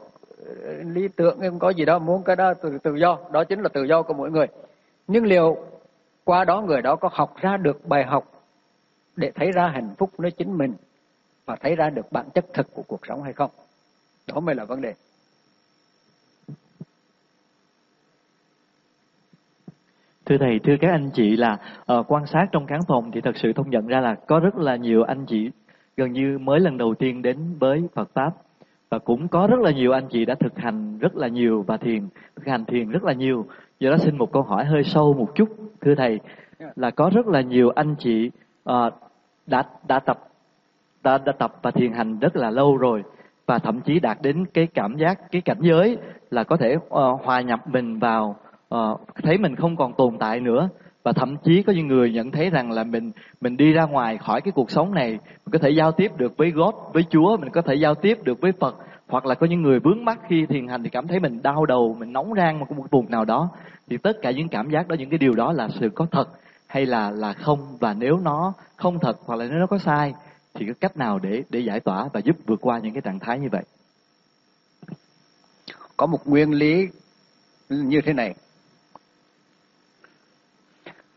ờ, lý tưởng không có gì đó, muốn cái đó tự tự do. Đó chính là tự do của mỗi người. Nhưng liệu qua đó người đó có học ra được bài học để thấy ra hạnh phúc nơi chính mình và thấy ra được bản chất thực của cuộc sống hay không. Đó mới là vấn đề. Thưa thầy thưa các anh chị là uh, quan sát trong khán phòng thì thật sự thông nhận ra là có rất là nhiều anh chị gần như mới lần đầu tiên đến với Phật pháp và cũng có rất là nhiều anh chị đã thực hành rất là nhiều và thiền thực hành thiền rất là nhiều. Do đó xin một câu hỏi hơi sâu một chút thưa thầy là có rất là nhiều anh chị uh, đã đã tập đã, đã tập và thiền hành rất là lâu rồi. Và thậm chí đạt đến cái cảm giác cái cảnh giới là có thể uh, hòa nhập mình vào uh, thấy mình không còn tồn tại nữa. Và thậm chí có những người nhận thấy rằng là mình mình đi ra ngoài khỏi cái cuộc sống này mình có thể giao tiếp được với God với Chúa mình có thể giao tiếp được với Phật. Hoặc là có những người vướng mắc khi thiền hành thì cảm thấy mình đau đầu mình nóng rang một một vùng nào đó. Thì tất cả những cảm giác đó những cái điều đó là sự có thật hay là là không và nếu nó không thật hoặc là nếu nó có sai thì có cách nào để để giải tỏa và giúp vượt qua những cái trạng thái như vậy? Có một nguyên lý như thế này.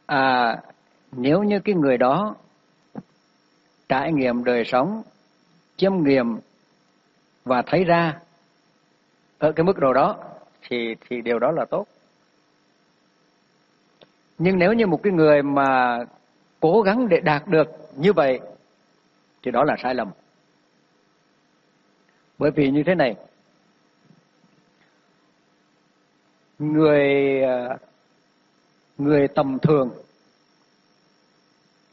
À, nếu như cái người đó trải nghiệm đời sống chiêm nghiệm và thấy ra ở cái mức độ đó thì thì điều đó là tốt nhưng nếu như một cái người mà cố gắng để đạt được như vậy, thì đó là sai lầm. Bởi vì như thế này, người à, người tầm thường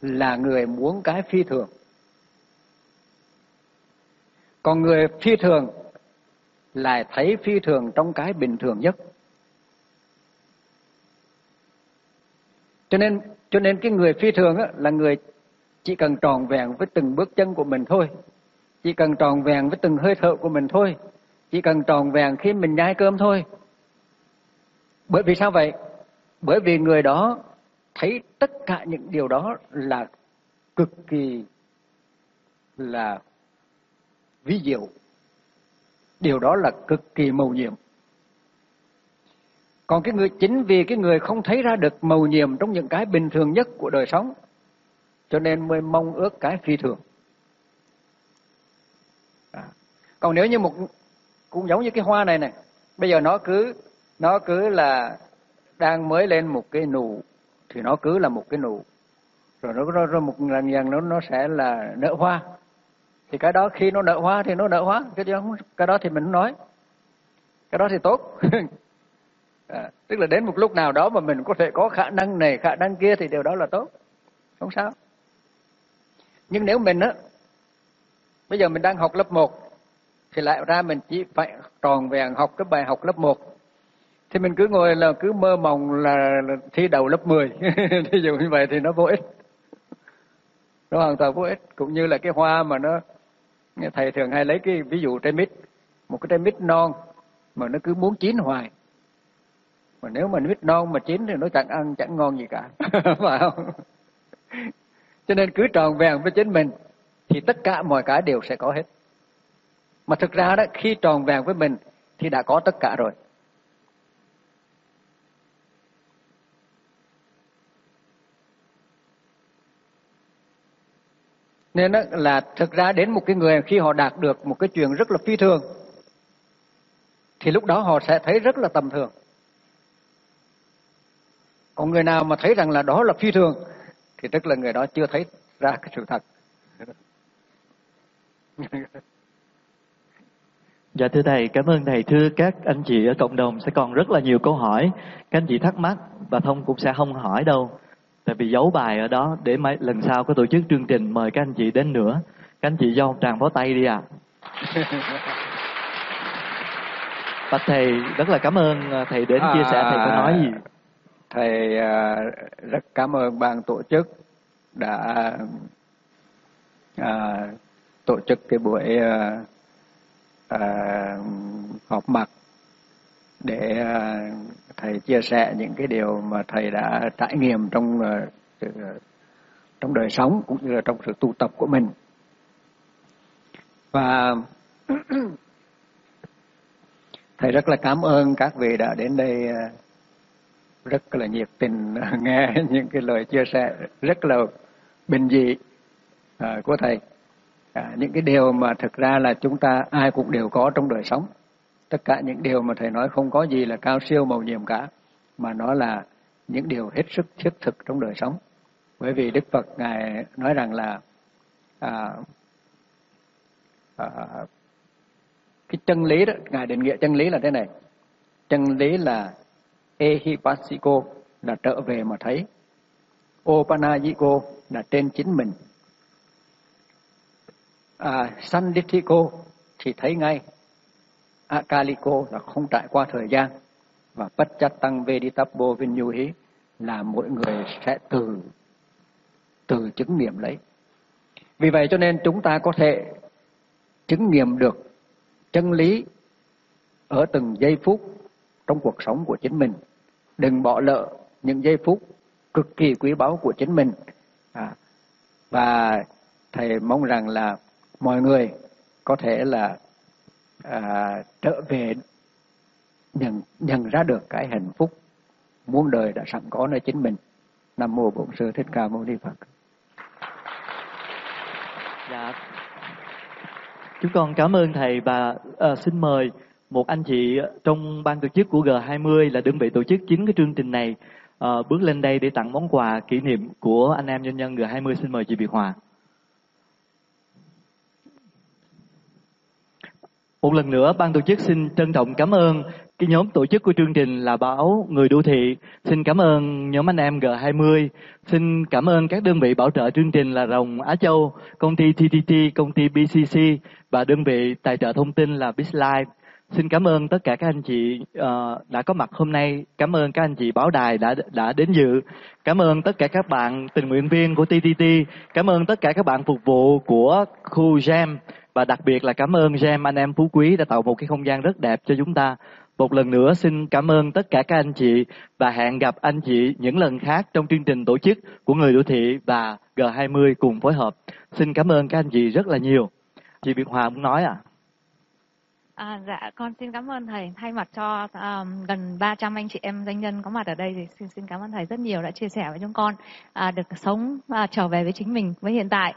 là người muốn cái phi thường. Còn người phi thường lại thấy phi thường trong cái bình thường nhất. Cho nên cho nên cái người phi thường á, là người chỉ cần tròn vẹn với từng bước chân của mình thôi. Chỉ cần tròn vẹn với từng hơi thở của mình thôi. Chỉ cần tròn vẹn khi mình nhai cơm thôi. Bởi vì sao vậy? Bởi vì người đó thấy tất cả những điều đó là cực kỳ là ví diệu. Điều đó là cực kỳ màu nhiệm còn cái người chính vì cái người không thấy ra được màu nhiệm trong những cái bình thường nhất của đời sống cho nên mới mong ước cái phi thường. À. còn nếu như một cũng giống như cái hoa này này bây giờ nó cứ nó cứ là đang mới lên một cái nụ thì nó cứ là một cái nụ. Rồi nó rồi, rồi một lần dần nó nó sẽ là nở hoa. Thì cái đó khi nó nở hoa thì nó nở hoa cái đó cái đó thì mình nói. Cái đó thì tốt. à, tức là đến một lúc nào đó mà mình có thể có khả năng này khả năng kia thì điều đó là tốt. Không sao. Nhưng nếu mình á bây giờ mình đang học lớp 1 thì lại ra mình chỉ phải tròn vẹn học cái bài học lớp 1 thì mình cứ ngồi là cứ mơ mộng là, là thi đầu lớp 10 ví dụ như vậy thì nó vô ích. Nó hoàn toàn vô ích. Cũng như là cái hoa mà nó thầy thường hay lấy cái ví dụ trái mít một cái trái mít non mà nó cứ muốn chín hoài mà nếu mà mít non mà chín thì nó chẳng ăn, chẳng ngon gì cả. Phải không? Cho nên cứ tròn vẹn với chính mình thì tất cả mọi cái đều sẽ có hết. Mà thực ra đó, khi tròn vẹn với mình thì đã có tất cả rồi. Nên đó là thực ra đến một cái người khi họ đạt được một cái chuyện rất là phi thường, thì lúc đó họ sẽ thấy rất là tầm thường còn người nào mà thấy rằng là đó là phi thường thì tức là người đó chưa thấy ra cái sự thật Dạ thưa thầy, cảm ơn thầy. Thưa các anh chị ở cộng đồng sẽ còn rất là nhiều câu hỏi. Các anh chị thắc mắc và Thông cũng sẽ không hỏi đâu. Tại vì giấu bài ở đó để mấy lần sau có tổ chức chương trình mời các anh chị đến nữa. Các anh chị do tràng pháo tay đi ạ. À. Bạch thầy rất là cảm ơn à, thầy đến chia sẻ thầy có nói gì? Thầy à, rất cảm ơn ban tổ chức đã à, tổ chức cái buổi à, à, họp mặt để à, thầy chia sẻ những cái điều mà thầy đã trải nghiệm trong à, à trong đời sống cũng như là trong sự tu tập của mình. Và thầy rất là cảm ơn các vị đã đến đây à, rất là nhiệt tình nghe những cái lời chia sẻ rất là bình dị à, của thầy. À, những cái điều mà thực ra là chúng ta ai cũng đều có trong đời sống. Tất cả những điều mà thầy nói không có gì là cao siêu màu nhiệm cả mà nó là những điều hết sức thiết thực trong đời sống. Bởi vì đức phật ngài nói rằng là à, à, cái chân lý đó ngài định nghĩa chân lý là thế này. Chân lý là ehipasiko là trở về mà thấy. Opanajiko là trên chính mình. À, Sanditiko thì thấy ngay. Akaliko là không trải qua thời gian. Và pachatang veditappo vinyuhi là mỗi người sẽ từ từ chứng nghiệm lấy. Vì vậy cho nên chúng ta có thể chứng nghiệm được chân lý ở từng giây phút trong cuộc sống của chính mình đừng bỏ lỡ những giây phút cực kỳ quý báu của chính mình. À, và thầy mong rằng là mọi người có thể là à, trở về nhận nhận ra được cái hạnh phúc muôn đời đã sẵn có nơi chính mình. Nam mô bổn sư thích ca mâu ni phật. Dạ. Chúng con cảm ơn thầy và à, xin mời một anh chị trong ban tổ chức của G20 là đơn vị tổ chức chính cái chương trình này uh, bước lên đây để tặng món quà kỷ niệm của anh em doanh nhân G20 xin mời chị Việt Hòa. Một lần nữa, ban tổ chức xin trân trọng cảm ơn cái nhóm tổ chức của chương trình là báo Người Đô Thị. Xin cảm ơn nhóm anh em G20. Xin cảm ơn các đơn vị bảo trợ chương trình là Rồng Á Châu, công ty TTT, công ty BCC và đơn vị tài trợ thông tin là BizLife. Xin cảm ơn tất cả các anh chị uh, đã có mặt hôm nay. Cảm ơn các anh chị báo đài đã đã đến dự. Cảm ơn tất cả các bạn tình nguyện viên của TTT. Cảm ơn tất cả các bạn phục vụ của khu Jam và đặc biệt là cảm ơn Jam anh em Phú Quý đã tạo một cái không gian rất đẹp cho chúng ta. Một lần nữa xin cảm ơn tất cả các anh chị và hẹn gặp anh chị những lần khác trong chương trình tổ chức của Người Đô Thị và G20 cùng phối hợp. Xin cảm ơn các anh chị rất là nhiều. Chị Việt Hòa muốn nói à? À, dạ con xin cảm ơn thầy thay mặt cho um, gần 300 anh chị em doanh nhân có mặt ở đây thì xin xin cảm ơn thầy rất nhiều đã chia sẻ với chúng con à, được sống à, trở về với chính mình với hiện tại.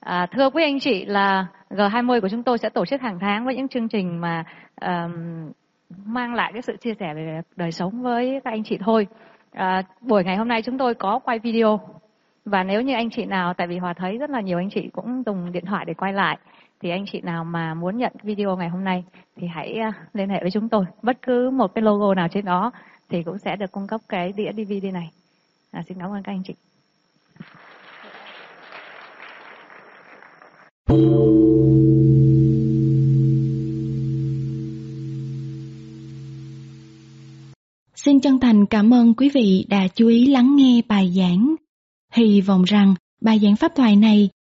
À, thưa quý anh chị là G20 của chúng tôi sẽ tổ chức hàng tháng với những chương trình mà um, mang lại cái sự chia sẻ về đời sống với các anh chị thôi. À, buổi ngày hôm nay chúng tôi có quay video và nếu như anh chị nào tại vì hòa thấy rất là nhiều anh chị cũng dùng điện thoại để quay lại thì anh chị nào mà muốn nhận video ngày hôm nay thì hãy à, liên hệ với chúng tôi. Bất cứ một cái logo nào trên đó thì cũng sẽ được cung cấp cái đĩa DVD này. À, xin cảm ơn các anh chị. Xin chân thành cảm ơn quý vị đã chú ý lắng nghe bài giảng. Hy vọng rằng bài giảng pháp thoại này